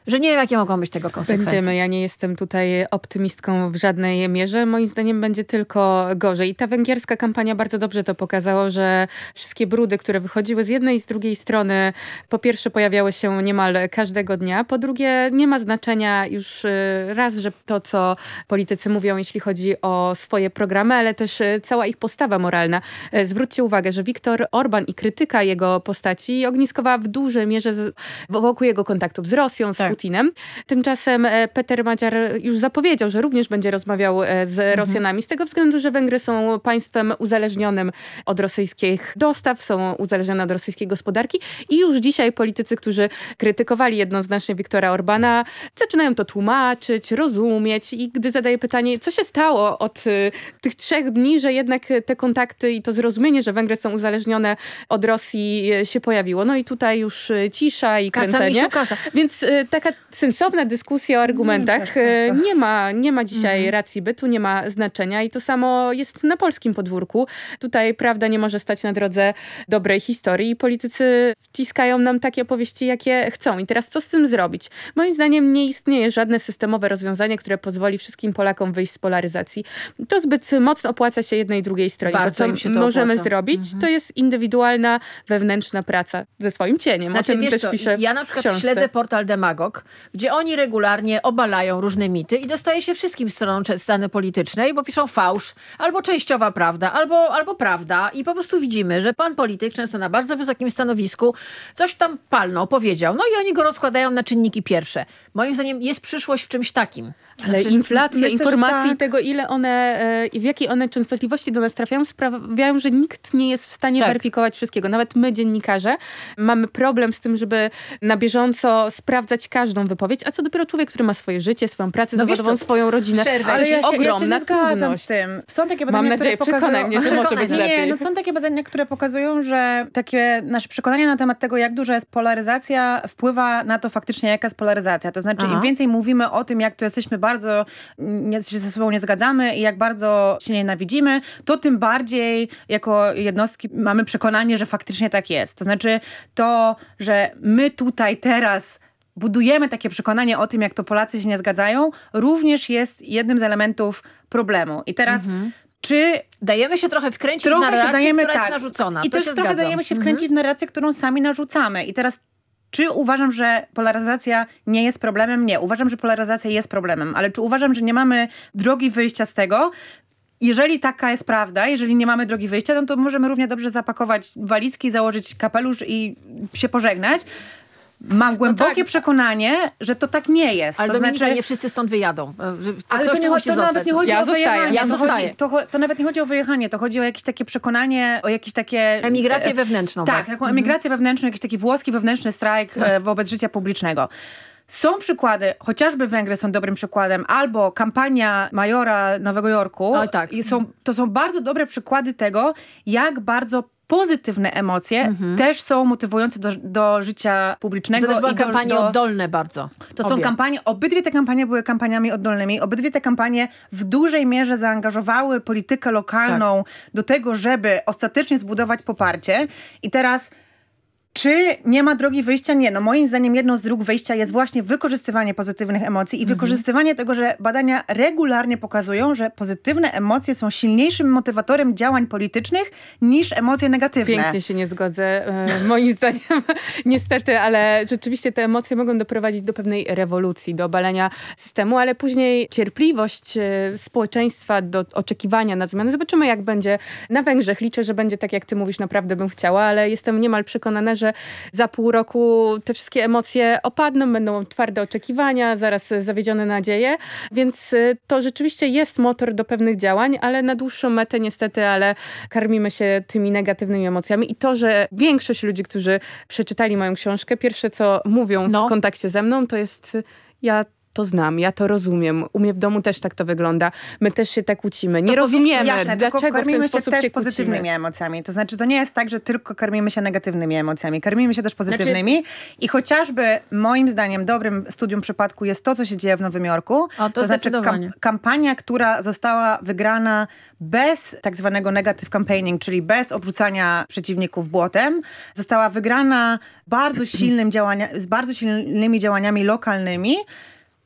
że nie wiem, jakie mogą być tego konsekwencje. Będziemy. Ja nie jestem tutaj optymistką w żadnej mierze. Moim zdaniem będzie tylko gorzej. I ta węgierska kampania bardzo dobrze to pokazało, że wszystkie brudy, które wychodziły z jednej i z drugiej strony, po pierwsze pojawiały się niemal każdego dnia, po drugie nie ma znaczenia już y, raz, że to, co politycy mówią, jeśli chodzi o swoje programy, ale też y, cała ich postawa moralna. Y, Zwróćcie uwagę, że Viktor Orban i krytyka jego postaci ogniskowała w dużej mierze wokół jego kontaktów z Rosją, z Putinem. Tymczasem e, Peter Madziar już zapowiedział, że również będzie rozmawiał e, z Rosjanami z tego względu, że Węgry są państwem uzależnionym od rosyjskich dostaw, są uzależnione od rosyjskiej gospodarki i już dzisiaj politycy, którzy krytykowali jednoznacznie Viktora Orbana, zaczynają to tłumaczyć, rozumieć i gdy zadaje pytanie, co się stało od y, tych trzech dni, że jednak te kontakty i to zrozumienie, że Węgry są uzależnione od Rosji się pojawiło. No i tutaj już cisza i Kasa, kręcenie. misiu, kasa. Więc y, taka sensowna dyskusja o argumentach nie ma, nie ma dzisiaj Mhm. racji bytu, nie ma znaczenia i to samo jest na polskim podwórku. Tutaj prawda nie może stać na drodze dobrej historii i politycy wciskają nam takie opowieści, jakie chcą. I teraz co z tym zrobić? Moim zdaniem nie istnieje żadne systemowe rozwiązanie, które pozwoli wszystkim Polakom wyjść z polaryzacji. To zbyt mocno opłaca się jednej i drugiej stronie. Bardzo to, co to możemy opłaca. zrobić, to jest indywidualna, wewnętrzna praca ze swoim cieniem. Znaczy, o tym też co, piszę ja na przykład śledzę portal Demagog, gdzie oni regularnie obalają różne mity i dostaje się wszystkim stronom sceny politycznej, bo piszą fałsz, albo częściowa prawda, albo, albo prawda i po prostu widzimy, że pan polityk, często na bardzo wysokim stanowisku, coś tam palnął, powiedział, no i oni go rozkładają na czynniki pierwsze. Moim zdaniem jest przyszłość w czymś takim. Ale Znaczy, inflacja myślę, informacji i tak. tego, ile one e, i w jakiej one częstotliwości do nas trafiają, sprawiają, że nikt nie jest w stanie Tak. weryfikować wszystkiego. Nawet my, dziennikarze, mamy problem z tym, żeby na bieżąco sprawdzać każdą wypowiedź, a co dopiero człowiek, który ma swoje życie, swoją pracę No zawodową, co, swoją rodzinę. przerwę. To Ale ja jest się, ja się ogromna nie zgadzam trudność. z tym. Są takie badania, Mam nadzieję, które pokazują... mnie, że może być nie, lepiej. no są takie badania, które pokazują, że takie nasze przekonania na temat tego, jak duża jest polaryzacja, wpływa na to faktycznie, jaka jest polaryzacja. To znaczy, Aha. im więcej mówimy o tym, jak tu jesteśmy bardzo, nie, się ze sobą nie zgadzamy i jak bardzo się nienawidzimy, to tym bardziej jako jednostki mamy przekonanie, że faktycznie tak jest. To znaczy to, że my tutaj teraz budujemy takie przekonanie o tym, jak to Polacy się nie zgadzają, również jest jednym z elementów problemu. I teraz, czy Dajemy się trochę wkręcić trochę w narrację, się dajemy, która tak. jest narzucona. I to też trochę zgadzam. dajemy się Mhm. wkręcić w narrację, którą sami narzucamy. I teraz czy uważam, że polaryzacja nie jest problemem? Nie. Uważam, że polaryzacja jest problemem. Ale czy uważam, że nie mamy drogi wyjścia z tego? Jeżeli taka jest prawda, jeżeli nie mamy drogi wyjścia, no to możemy równie dobrze zapakować walizki, założyć kapelusz i się pożegnać. Mam głębokie no tak. przekonanie, że to tak nie jest. Ale to Dominika, znaczy... nie wszyscy stąd wyjadą. To ale to, nie, to nawet nie chodzi ja o wyjechanie. Ja to, zostaję. Chodzi, to, to, nawet nie chodzi o wyjechanie, to chodzi o jakieś takie przekonanie, o jakieś takie... Emigrację wewnętrzną. Tak, taką mhm. emigrację wewnętrzną, jakiś taki włoski wewnętrzny strajk tak. wobec życia publicznego. Są przykłady, chociażby Węgry są dobrym przykładem, albo kampania Majora Nowego Jorku. O, tak. I są, to są bardzo dobre przykłady tego, jak bardzo pozytywne emocje mhm. też są motywujące do, do życia publicznego. To też były kampanie do, oddolne bardzo. To Obie. są kampanie, obydwie te kampanie były kampaniami oddolnymi, obydwie te kampanie w dużej mierze zaangażowały politykę lokalną tak. do tego, żeby ostatecznie zbudować poparcie. I teraz czy nie ma drogi wyjścia? Nie. No moim zdaniem jedną z dróg wyjścia jest właśnie wykorzystywanie pozytywnych emocji i mhm. wykorzystywanie tego, że badania regularnie pokazują, że pozytywne emocje są silniejszym motywatorem działań politycznych niż emocje negatywne. Pięknie się nie zgodzę. E, moim zdaniem niestety, ale rzeczywiście te emocje mogą doprowadzić do pewnej rewolucji, do obalenia systemu, ale później cierpliwość e, społeczeństwa do oczekiwania na zmiany. Zobaczymy jak będzie na Węgrzech. Liczę, że będzie tak jak ty mówisz, naprawdę bym chciała, ale jestem niemal przekonana, że że za pół roku te wszystkie emocje opadną, będą twarde oczekiwania, zaraz zawiedzione nadzieje, więc y, to rzeczywiście jest motor do pewnych działań, ale na dłuższą metę niestety, ale karmimy się tymi negatywnymi emocjami i to, że większość ludzi, którzy przeczytali moją książkę, pierwsze co mówią no. w kontakcie ze mną, to jest ja to znam, ja to rozumiem. U mnie w domu też tak to wygląda. My też się tak kłócimy. Nie to rozumiemy, jasne, dlaczego karmimy w ten się też się pozytywnymi emocjami. To znaczy, to nie jest tak, że tylko karmimy się negatywnymi emocjami. Karmimy się też pozytywnymi. Znaczy... I chociażby moim zdaniem dobrym studium przypadku jest to, co się dzieje w Nowym Jorku. O, to, to znaczy kam kampania, która została wygrana bez tak zwanego negative campaigning, czyli bez obrzucania przeciwników błotem, została wygrana bardzo silnym działania, z bardzo silnymi działaniami lokalnymi,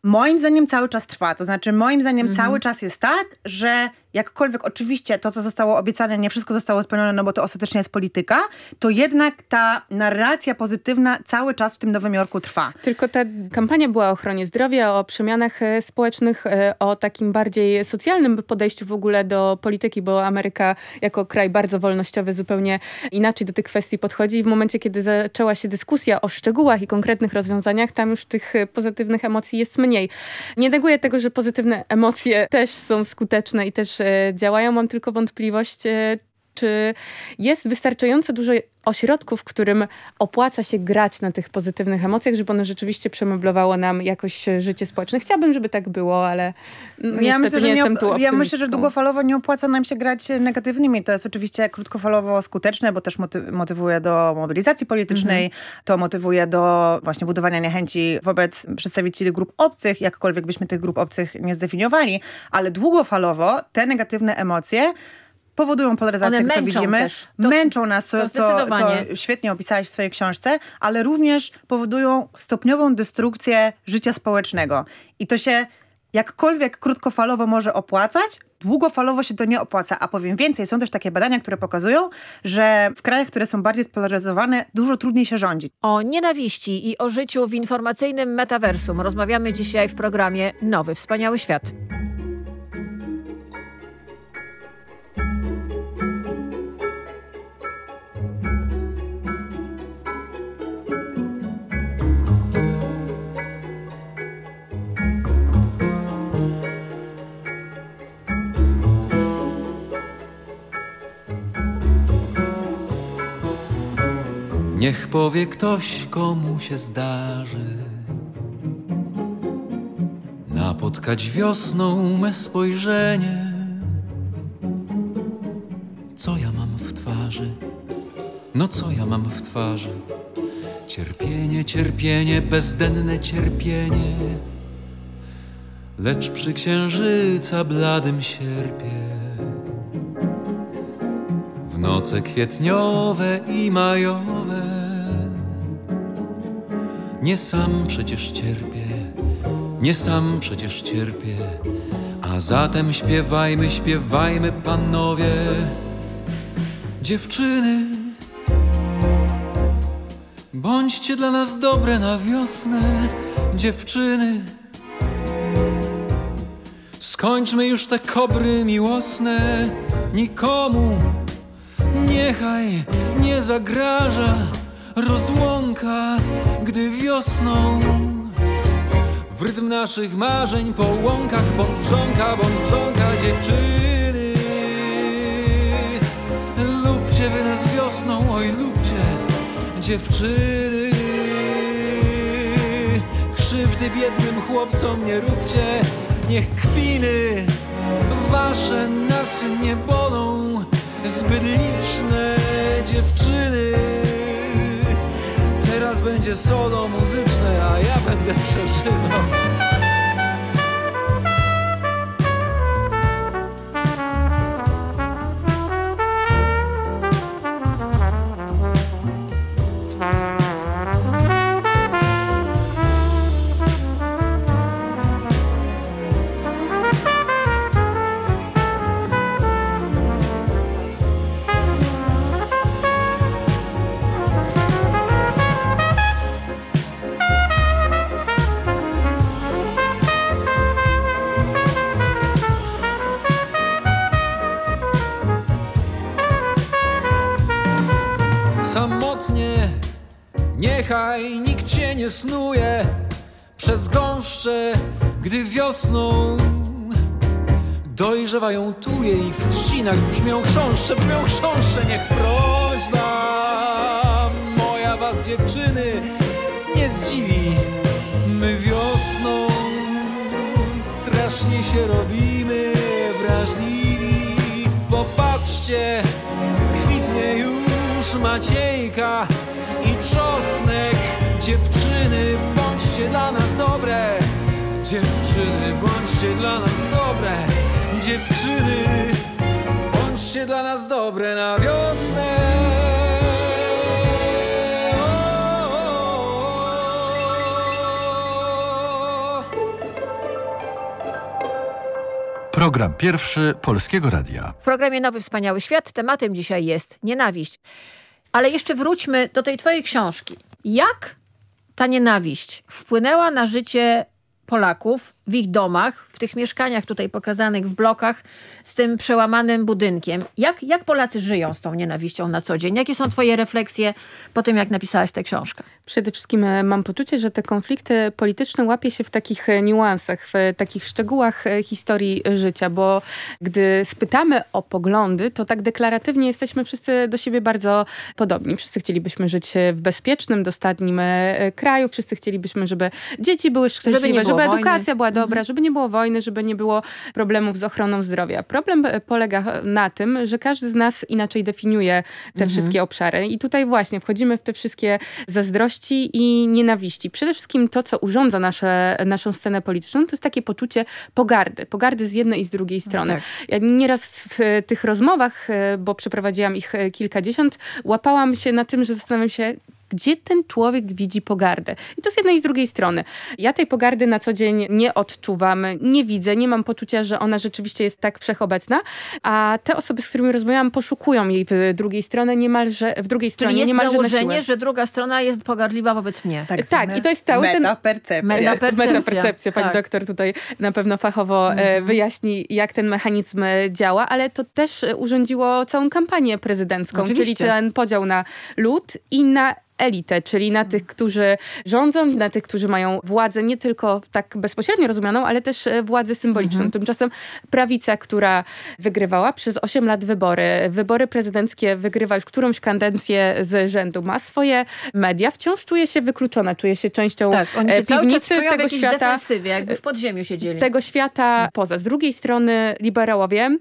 Moim zdaniem cały czas trwa. To znaczy, moim zdaniem mhm. cały czas jest tak, że jakkolwiek oczywiście to, co zostało obiecane, nie wszystko zostało spełnione, no bo to ostatecznie jest polityka, to jednak ta narracja pozytywna cały czas w tym Nowym Jorku trwa. Tylko ta kampania była o ochronie zdrowia, o przemianach e, społecznych, e, o takim bardziej socjalnym podejściu w ogóle do polityki, bo Ameryka jako kraj bardzo wolnościowy zupełnie inaczej do tych kwestii podchodzi. W momencie, kiedy zaczęła się dyskusja o szczegółach i konkretnych rozwiązaniach, tam już tych e, pozytywnych emocji jest mniej. Nie neguję tego, że pozytywne emocje też są skuteczne i też działają. Mam tylko wątpliwość, e, czy jest wystarczająco dużo ośrodków, w którym opłaca się grać na tych pozytywnych emocjach, żeby one rzeczywiście przemeblowało nam jakoś życie społeczne. Chciałabym, żeby tak było, ale no, ja myślę, że nie, jestem tu Ja myślę, że długofalowo nie opłaca nam się grać negatywnymi. To jest oczywiście krótkofalowo skuteczne, bo też moty motywuje do mobilizacji politycznej, mhm. to motywuje do właśnie budowania niechęci wobec przedstawicieli grup obcych, jakkolwiek byśmy tych grup obcych nie zdefiniowali, ale długofalowo te negatywne emocje powodują polaryzację, One co widzimy. Też. To, męczą nas, co, co, co świetnie opisałeś w swojej książce, ale również powodują stopniową destrukcję życia społecznego. I to się jakkolwiek krótkofalowo może opłacać, długofalowo się to nie opłaca. A powiem więcej, są też takie badania, które pokazują, że w krajach, które są bardziej spolaryzowane, dużo trudniej się rządzić. O nienawiści i o życiu w informacyjnym metaversum rozmawiamy dzisiaj w programie Nowy Wspaniały Świat. Niech powie ktoś, komu się zdarzy. Napotkać wiosną me spojrzenie. Co ja mam w twarzy? No co ja mam w twarzy? Cierpienie, cierpienie, bezdenne cierpienie. Lecz przy księżyca bladym sierpie. W noce kwietniowe i majowe nie sam przecież cierpię, nie sam przecież cierpię, a zatem śpiewajmy, śpiewajmy panowie, dziewczyny. Bądźcie dla nas dobre na wiosnę, dziewczyny. Skończmy już te kobry miłosne, nikomu niechaj nie zagraża rozłąka, gdy wiosną w rytm naszych marzeń po łąkach bądź brzdąka dziewczyny. Lubcie wy nas wiosną, oj lubcie dziewczyny. Krzywdy biednym chłopcom nie róbcie Niech kpiny wasze nas nie bolą. Zbyt liczne dziewczyny Teraz będzie solo muzyczne, a ja będę przeżywał Dojrzewają tuje i w trzcinach brzmią chrząszcze, brzmią chrząszcze Niech prośba moja was dziewczyny nie zdziwi. My wiosną strasznie się robimy wrażliwi Popatrzcie, kwitnie już Maciejka i czosnek. Dziewczyny, bądźcie dla nas dobre. Dziewczyny, bądźcie dla nas Dziewczyny, bądźcie dla nas dobre na wiosnę Program pierwszy Polskiego Radia. W programie Nowy Wspaniały Świat tematem dzisiaj jest nienawiść. Ale jeszcze wróćmy do tej twojej książki. Jak ta nienawiść wpłynęła na życie Polaków w ich domach, w tych mieszkaniach tutaj pokazanych w blokach z tym przełamanym budynkiem. Jak, jak Polacy żyją z tą nienawiścią na co dzień? Jakie są twoje refleksje po tym, jak napisałaś tę książkę? Przede wszystkim e, mam poczucie, że te konflikty polityczne łapie się w takich e, niuansach, w e, takich szczegółach historii życia, bo gdy spytamy o poglądy, to tak deklaratywnie jesteśmy wszyscy do siebie bardzo podobni. Wszyscy chcielibyśmy żyć w bezpiecznym, dostatnim kraju, wszyscy chcielibyśmy, żeby dzieci były szczęśliwe, żeby, żeby edukacja była dobra, mhm. żeby nie było wojny, żeby nie było problemów z ochroną zdrowia. Problem polega na tym, że każdy z nas inaczej definiuje te mhm. wszystkie obszary i tutaj właśnie wchodzimy w te wszystkie zazdrości i nienawiści. Przede wszystkim to, co urządza nasze, naszą scenę polityczną, to jest takie poczucie pogardy. Pogardy z jednej i z drugiej no strony. tak. Ja nieraz w tych rozmowach, e, bo przeprowadziłam ich e, kilkadziesiąt, łapałam się na tym, że zastanawiam się, gdzie ten człowiek widzi pogardę. I to z jednej i z drugiej strony. Ja tej pogardy na co dzień nie odczuwam, nie widzę, nie mam poczucia, że ona rzeczywiście jest tak wszechobecna, a te osoby, z którymi rozmawiałam, poszukują jej w drugiej stronie niemalże, w drugiej stronie Czyli jest niemalże założenie, że druga strona jest pogardliwa wobec mnie. Tak, tak i to jest cały ten... Metapercepcja. Metapercepcja. Metapercepcja. Pani tak. doktor tutaj na pewno fachowo e, mhm. wyjaśni, jak ten mechanizm e, działa, ale to też urządziło całą kampanię prezydencką, Oczywiście. czyli ten podział na lud i na elitę, czyli na tych, którzy rządzą, na tych, którzy mają władzę nie tylko tak bezpośrednio rozumianą, ale też e, władzę symboliczną. Mhm. Tymczasem prawica, która wygrywała przez 8 lat wybory, wybory prezydenckie wygrywa już którąś kadencję z rzędu, ma swoje media, wciąż czuje się wykluczona, czuje się częścią tak, oni się piwnicy tego świata. defensywie, jakby w podziemiu siedzieli. Tego świata poza. Z drugiej strony liberałowie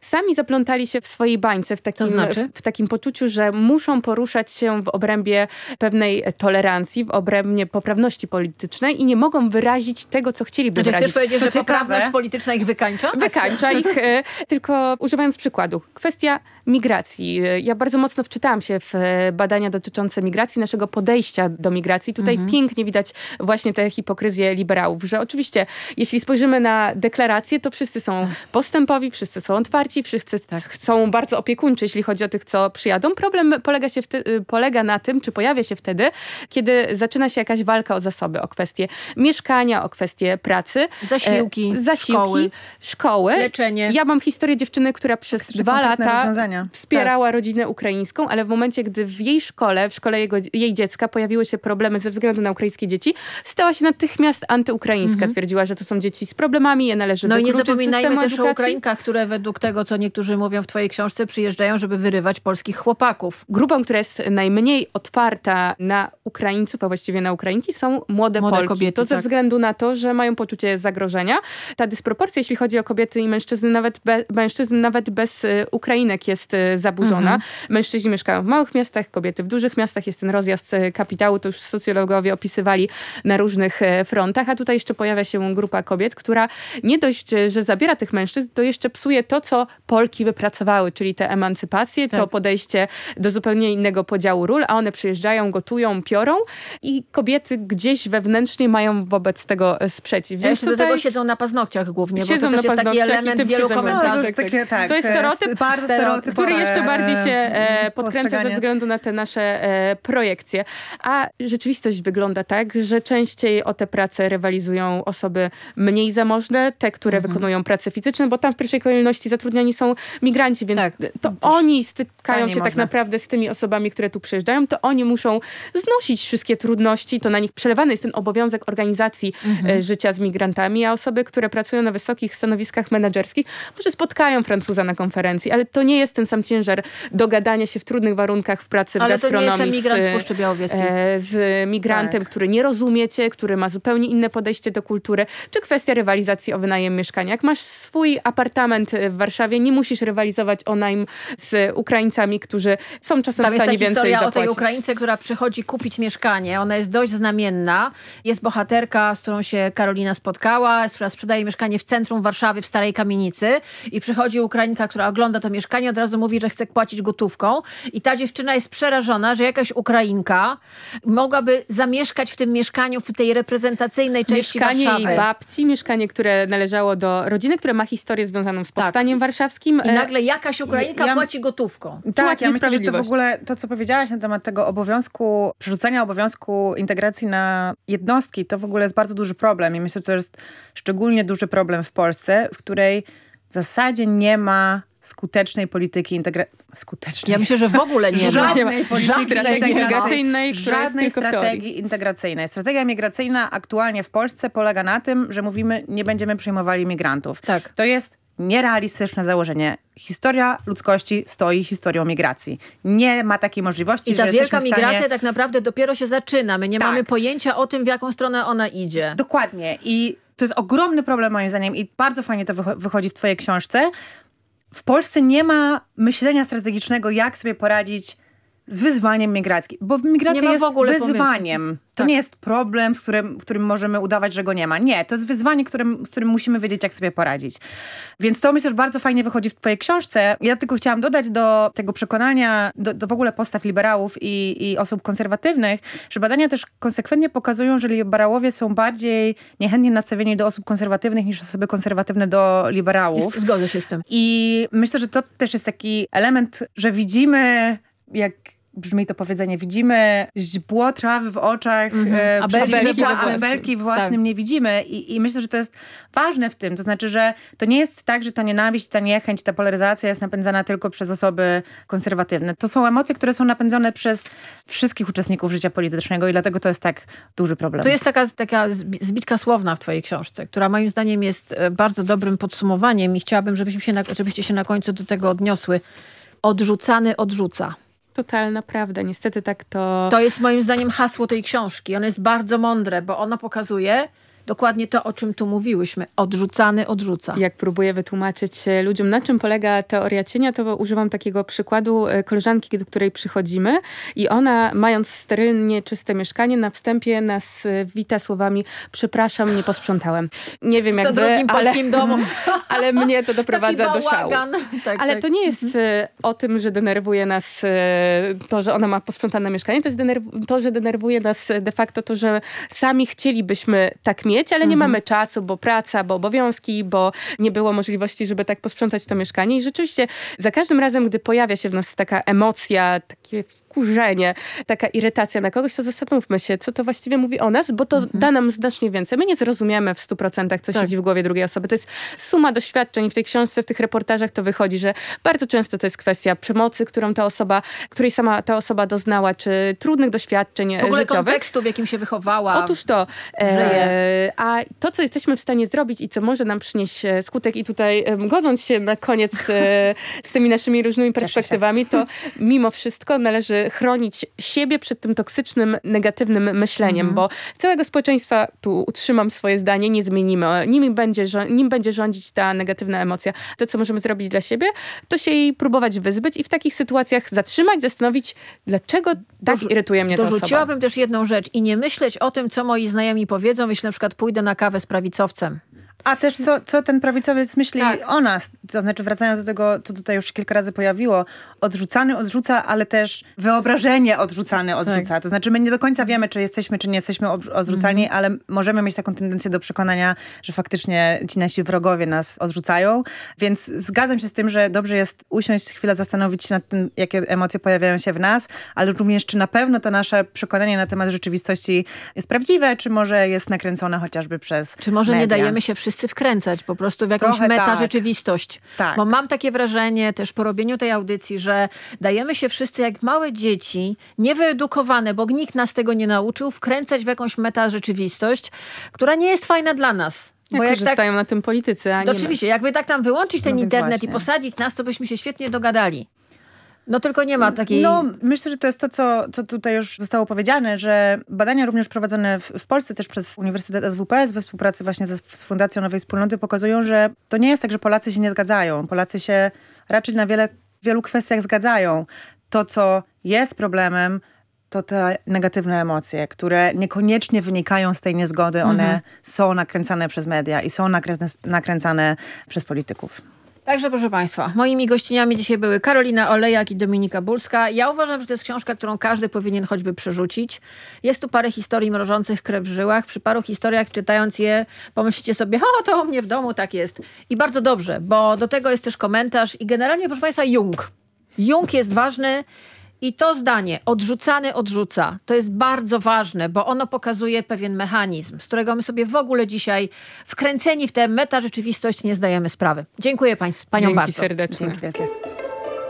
sami zaplątali się w swojej bańce, w takim, znaczy? w, w, takim poczuciu, że muszą poruszać się w obrębie pewnej tolerancji, w obrębie poprawności politycznej i nie mogą wyrazić tego, co chcieliby znaczy, wyrazić. Chcesz powiedzieć, co że ciekawe, poprawność polityczna ich wykańcza? Wykańcza ich, e, tylko używając przykładu. Kwestia migracji. Ja bardzo mocno wczytałam się w e, badania dotyczące migracji, naszego podejścia do migracji. Tutaj mhm. pięknie widać właśnie tę hipokryzję liberałów, że oczywiście jeśli spojrzymy na deklaracje, to wszyscy są tak. postępowi, wszyscy są otwarci, wszyscy tak. chcą bardzo opiekuńczy, jeśli chodzi o tych, co przyjadą. Problem polega, się wtedy, polega na tym, czy pojawia się wtedy, kiedy zaczyna się jakaś walka o zasoby, o kwestie mieszkania, o kwestie pracy. Zasiłki, e, zasiłki szkoły, szkoły. Leczenie. Ja mam historię dziewczyny, która przez dwa lata wspierała tak. rodzinę ukraińską, ale w momencie, gdy w jej szkole, w szkole jego, jej dziecka pojawiły się problemy ze względu na ukraińskie dzieci, stała się natychmiast antyukraińska. Mhm. Twierdziła, że to są dzieci z problemami, je należy No i nie zapominajmy też edukacji. o Ukrainkach, które według tego, co niektórzy mówią w twojej książce, przyjeżdżają, żeby wyrywać polskich chłopaków. Grupą, która jest najmniej otwarta na Ukraińców, a właściwie na Ukrainki, są młode, młode Polki. Kobiety, to ze tak. względu na to, że mają poczucie zagrożenia. Ta dysproporcja, jeśli chodzi o kobiety i mężczyzny, nawet, be, mężczyzn nawet bez y, Ukrainek jest y, zaburzona. Mhm. Mężczyźni mieszkają w małych miastach, kobiety w dużych miastach. Jest ten rozjazd y, kapitału, to już socjologowie opisywali na różnych frontach, a tutaj jeszcze pojawia się grupa kobiet, która nie dość, że zabiera tych mężczyzn, to jeszcze psuje to, co Polki wypracowały, czyli te emancypacje, tak. to podejście do zupełnie innego podziału ról, a one przyjeżdżają, gotują, piorą i kobiety gdzieś wewnętrznie mają wobec tego sprzeciw. Więc tutaj... do tego siedzą na paznokciach głównie, siedzą bo to też jest taki element wielu komentarzy. No, to, jest takie, tak, to jest stereotyp, bardzo stereotyp który jeszcze bardziej się e, podkręca ze względu na te nasze e, projekcje. A rzeczywistość wygląda tak, że częściej o te prace rywalizują osoby mniej zamożne, te, które mhm. wykonują pracę fizyczną, bo tam w pierwszej kolejności zatrudniani są migranci, więc tak, to oni stykają się tak można. tak naprawdę z tymi osobami, które tu przyjeżdżają, to oni muszą znosić wszystkie trudności, to na nich przelewany jest ten obowiązek organizacji mhm. E, życia z migrantami, a osoby, które pracują na wysokich stanowiskach menedżerskich, może spotkają Francuza na konferencji, ale to nie jest ten sam ciężar dogadania się w trudnych warunkach w pracy w ale gastronomii. Ale to nie jest migrant z Puszczy Białowieskiej. E, z migrantem, tak. który nie rozumiecie, który ma zupełnie inne podejście do kultury, czy kwestia rywalizacji o wynajem mieszkania. Jak masz swój apartament w Warszawie, nie musisz rywalizować o najm z Ukraińcami, którzy są czasem Tam w stanie jest ta więcej historia zapłacić. o tej Ukraińce, która przychodzi kupić mieszkanie. Ona jest dość znamienna. Jest bohaterka, z którą się Karolina spotkała, która sprzedaje mieszkanie w centrum Warszawy, w Starej Kamienicy i przychodzi Ukrainka, która ogląda to mieszkanie, od razu mówi, że chce płacić gotówką i ta dziewczyna jest przerażona, że jakaś Ukrainka mogłaby zamieszkać w tym mieszkaniu, w tej reprezentacyjnej części mieszkanie Warszawy. Mieszkanie jej babci, mieszkanie, które należało do rodziny, które ma historię związaną z tak. powstaniem tak. warszawskim. I nagle jakaś Ukrainka ja, płaci gotówką. Tak, ja myślę, że to w ogóle, to co powiedziałaś na temat tego obowiązku, przerzucenia obowiązku integracji na jednostki, to w ogóle jest bardzo duży problem i myślę, że to jest szczególnie duży problem w Polsce, w której w zasadzie nie ma skutecznej polityki integracji. Skutecznej. Ja myślę, że w ogóle nie ma. Żadnej polityki strategii integracyjnej, Żadnej strategii integracyjnej. Strategia migracyjna aktualnie w Polsce polega na tym, że mówimy, nie będziemy przyjmowali migrantów. Tak. To jest nierealistyczne założenie. Historia ludzkości stoi historią migracji. Nie ma takiej możliwości, I ta wielka migracja stanie... tak naprawdę dopiero się zaczyna. My nie tak. mamy pojęcia o tym, w jaką stronę ona idzie. Dokładnie. I to jest ogromny problem moim zdaniem i bardzo fajnie to wychodzi w twojej książce. W Polsce nie ma myślenia strategicznego, jak sobie poradzić z wyzwaniem migrackim. Bo migracja jest wyzwaniem. To tak. nie jest problem, z którym, którym możemy udawać, że go nie ma. Nie, to jest wyzwanie, którym, z którym musimy wiedzieć, jak sobie poradzić. Więc to myślę, że bardzo fajnie wychodzi w twojej książce. Ja tylko chciałam dodać do tego przekonania, do, do w ogóle postaw liberałów i, i osób konserwatywnych, że badania też konsekwentnie pokazują, że liberałowie są bardziej niechętnie nastawieni do osób konserwatywnych niż osoby konserwatywne do liberałów. Jest, zgodzę się z tym. I myślę, że to też jest taki element, że widzimy jak brzmi to powiedzenie, widzimy źdźbło trawy w oczach, mm -hmm. a belki, belki, własnym, belki własnym tak. nie widzimy I, I, myślę, że to jest ważne w tym, to znaczy, że to nie jest tak, że ta nienawiść, ta niechęć, ta polaryzacja jest napędzana tylko przez osoby konserwatywne. To są emocje, które są napędzone przez wszystkich uczestników życia politycznego i dlatego to jest tak duży problem. To jest taka, taka zbitka słowna w twojej książce, która moim zdaniem jest e, bardzo dobrym podsumowaniem i chciałabym, żebyśmy się na, żebyście się na końcu do tego odniosły. Odrzucany odrzuca totalna prawda. Niestety tak to... To jest moim zdaniem hasło tej książki. Ono jest bardzo mądre, bo ono pokazuje, dokładnie to, o czym tu mówiłyśmy. Odrzucany odrzuca. Jak próbuję wytłumaczyć e, ludziom, na czym polega teoria cienia, to używam takiego przykładu e, koleżanki, do której przychodzimy i ona, mając sterylnie czyste mieszkanie, na wstępie nas e, wita słowami przepraszam, nie posprzątałem. Nie wiem, jak wy, ale, domu. ale mnie to doprowadza do szału. Tak, ale tak. to nie jest o tym, że denerwuje nas to, że ona ma posprzątane mieszkanie, to jest to, że denerwuje nas de facto to, że sami chcielibyśmy tak mieć, mieć, ale nie mhm. mamy czasu, bo praca, bo obowiązki, bo nie było możliwości, żeby tak posprzątać to mieszkanie i rzeczywiście za każdym razem, gdy pojawia się w nas taka emocja, takie wkurzenie, taka irytacja na kogoś, to zastanówmy się, co to właściwie mówi o nas, bo to mhm. da nam znacznie więcej. My nie zrozumiemy w 100% co tak. siedzi w głowie drugiej osoby. To jest suma doświadczeń. W tej książce, w tych reportażach to wychodzi, że bardzo często to jest kwestia przemocy, którą ta osoba, której sama ta osoba doznała, czy trudnych doświadczeń w ogóle życiowych. kontekstu, w jakim się wychowała. Otóż to. E, a to, co jesteśmy w stanie zrobić i co może nam przynieść e, skutek i tutaj godząc się na koniec e, z tymi naszymi różnymi perspektywami, to mimo wszystko należy chronić siebie przed tym toksycznym, negatywnym myśleniem, mhm. bo całego społeczeństwa, tu utrzymam swoje zdanie, nie zmienimy. Nim będzie, nim będzie rządzić ta negatywna emocja. To, co możemy zrobić dla siebie, to się jej próbować wyzbyć i w takich sytuacjach zatrzymać, zastanowić, dlaczego tak Dorzu irytuje mnie ta osoba. Dorzuciłabym też jedną rzecz i nie myśleć o tym, co moi znajomi powiedzą, jeśli na przykład pójdę na kawę z prawicowcem. A też co, co ten prawicowiec myśli tak. o nas. To znaczy wracając do tego, co tutaj już kilka razy pojawiło. Odrzucany odrzuca, ale też wyobrażenie odrzucany odrzuca. Tak. To znaczy my nie do końca wiemy, czy jesteśmy, czy nie jesteśmy odrzucani, mhm. ale możemy mieć taką tendencję do przekonania, że faktycznie ci nasi wrogowie nas odrzucają. Więc zgadzam się z tym, że dobrze jest usiąść chwilę, zastanowić się nad tym, jakie emocje pojawiają się w nas, ale również czy na pewno to nasze przekonanie na temat rzeczywistości jest prawdziwe, czy może jest nakręcone chociażby przez Czy może media. nie dajemy się wszyscy wkręcać po prostu w jakąś meta tak. rzeczywistość. Tak. Bo mam takie wrażenie też po robieniu tej audycji, że dajemy się wszyscy jak małe dzieci, niewyedukowane, bo nikt nas tego nie nauczył, wkręcać w jakąś meta rzeczywistość, która nie jest fajna dla nas. Bo jak korzystają tak, na tym politycy, a nie Oczywiście, my. jakby tak tam wyłączyć ten no internet właśnie. i posadzić nas, to byśmy się świetnie dogadali. No tylko nie ma takiej... No myślę, że to jest to, co, co tutaj już zostało powiedziane, że badania również prowadzone w, w Polsce też przez Uniwersytet SWPS we współpracy właśnie ze, z Fundacją Nowej Wspólnoty pokazują, że to nie jest tak, że Polacy się nie zgadzają. Polacy się raczej na wiele, wielu kwestiach zgadzają. To, co jest problemem, to te negatywne emocje, które niekoniecznie wynikają z tej niezgody. One mhm. są nakręcane przez media i są nakręcane przez polityków. Także proszę Państwa, moimi gościniami dzisiaj były Karolina Olejak i Dominika Bulska. Ja uważam, że to jest książka, którą każdy powinien choćby przerzucić. Jest tu parę historii mrożących krew w żyłach. Przy paru historiach czytając je pomyślicie sobie, o to u mnie w domu tak jest. I bardzo dobrze, bo do tego jest też komentarz i generalnie proszę Państwa Jung. Jung jest ważny i to zdanie, odrzucany odrzuca, to jest bardzo ważne, bo ono pokazuje pewien mechanizm, z którego my sobie w ogóle dzisiaj wkręceni w tę meta rzeczywistość nie zdajemy sprawy. Dziękuję państw, paniom Dzięki bardzo. serdecznie. Dzięki wielkie.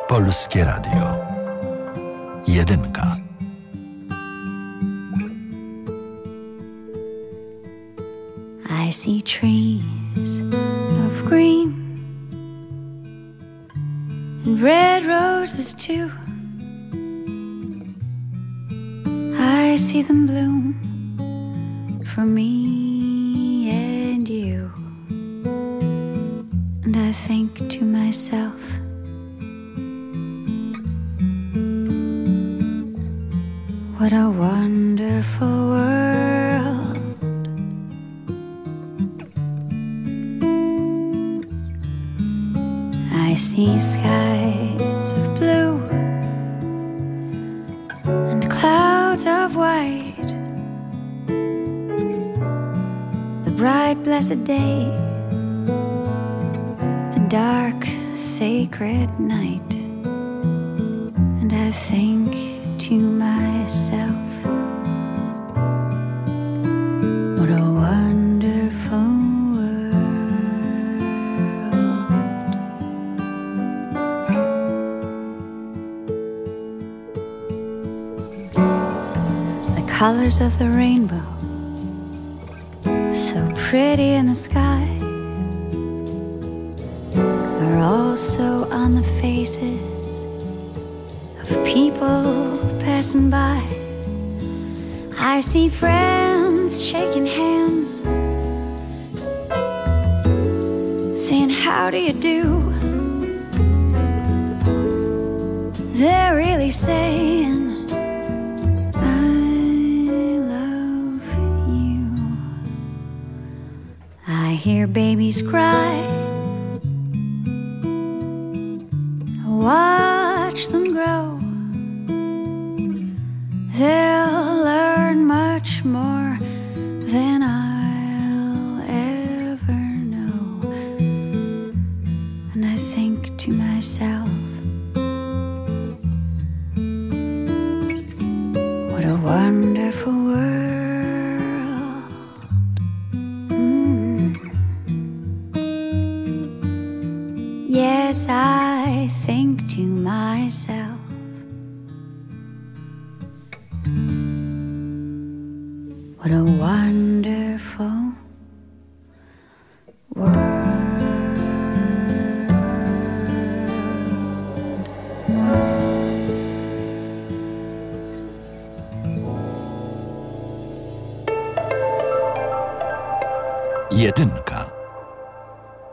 Polskie Radio. Jedynka. I see trees of green and red roses too. I see them bloom for me and you. And I think to myself, what a wonderful world. I see skies blessed day, the dark, sacred night. And I think to myself, what a wonderful world. The colors of the rainbow, see friends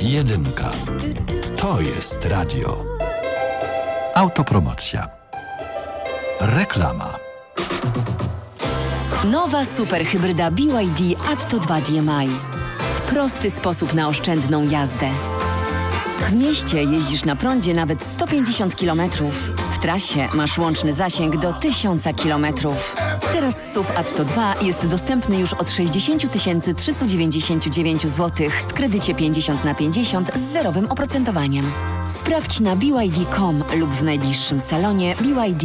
Jedynka. To jest radio. Autopromocja. Reklama. Nowa superhybryda BYD Atto 2 DMI. Prosty sposób na oszczędną jazdę. W mieście jeździsz na prądzie nawet 150 km. W trasie masz łączny zasięg do 1000 km. Teraz SUV Atto 2 jest dostępny już od 60 399 zł w kredycie 50 na 50 z zerowym oprocentowaniem. Sprawdź na BYD.com lub w najbliższym salonie BYD.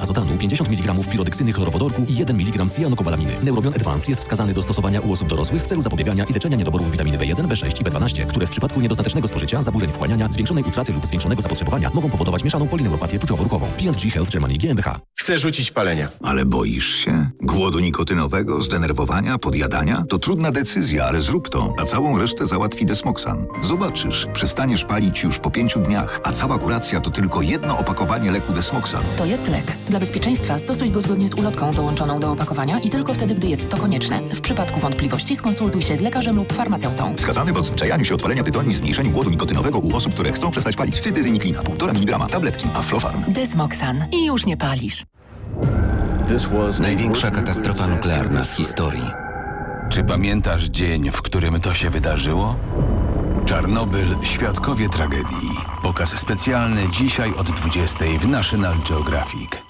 azotanu, 50 mg pirodeksyny chlorowodorku i 1 mg cyjanokobalaminy. Neurobion Advance jest wskazany do stosowania u osób dorosłych w celu zapobiegania i leczenia niedoborów witaminy B1, B6 i B12, które w przypadku niedostatecznego spożycia, zaburzeń wchłaniania, zwiększonej utraty lub zwiększonego zapotrzebowania mogą powodować mieszaną polineuropatię czuciowo-ruchową. P&G Health Germany GmbH. Chcę rzucić palenia. Ale boisz się? Głodu nikotynowego, zdenerwowania, podjadania? To trudna decyzja, ale zrób to, a całą resztę załatwi Desmoxan. Zobaczysz, przestaniesz palić już po pięciu dniach, a cała kuracja to tylko jedno opakowanie leku Desmoxan. To jest lek. Dla bezpieczeństwa stosuj go zgodnie z ulotką dołączoną do opakowania i tylko wtedy, gdy jest to konieczne. W przypadku wątpliwości skonsultuj się z lekarzem lub farmaceutą. Wskazany w odzwyczajaniu się od palenia tytoni, zmniejszeniu głodu nikotynowego u osób, które chcą przestać palić. Cytyzyniklina, 1,5 mg, tabletki, Aflofarm. Desmoxan. I już nie palisz. Największa katastrofa nuklearna w historii. Czy pamiętasz dzień, w którym to się wydarzyło? Czarnobyl Świadkowie Tragedii. Pokaz specjalny dzisiaj od 20 w National Geographic.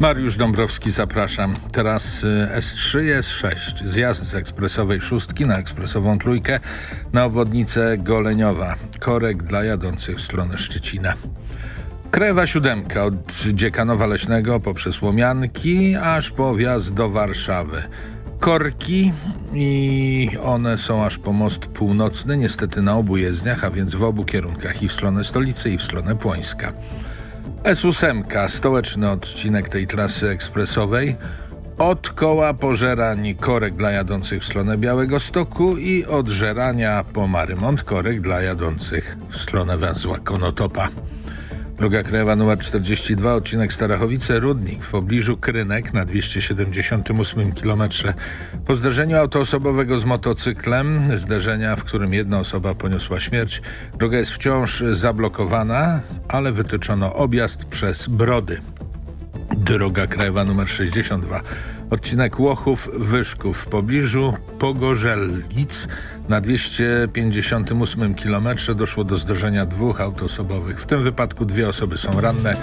Mariusz Dąbrowski, zapraszam. Teraz y, S3 i S6. Zjazd z ekspresowej szóstki na ekspresową trójkę na obwodnicę Goleniowa. Korek dla jadących w stronę Szczecina. Krajowa siódemka od Dziekanowa Leśnego poprzez Łomianki aż po wjazd do Warszawy. Korki i one są aż po most północny, niestety na obu jezdniach, a więc w obu kierunkach i w stronę stolicy i w stronę Płońska. S8, stołeczny odcinek tej trasy ekspresowej. Od koła pożerań korek dla jadących w stronę Białego Stoku i od żerania po Marymont korek dla jadących w stronę węzła Konotopa. Droga krajowa nr 42, odcinek Starachowice-Rudnik w pobliżu Krynek na 278 km. Po zderzeniu autoosobowego z motocyklem, zderzenia, w którym jedna osoba poniosła śmierć, droga jest wciąż zablokowana, ale wytyczono objazd przez Brody. Droga krajowa nr 62, odcinek Łochów-Wyszków w pobliżu Pogorzellic na 258 km doszło do zderzenia dwóch autosobowych. W tym wypadku dwie osoby są ranne.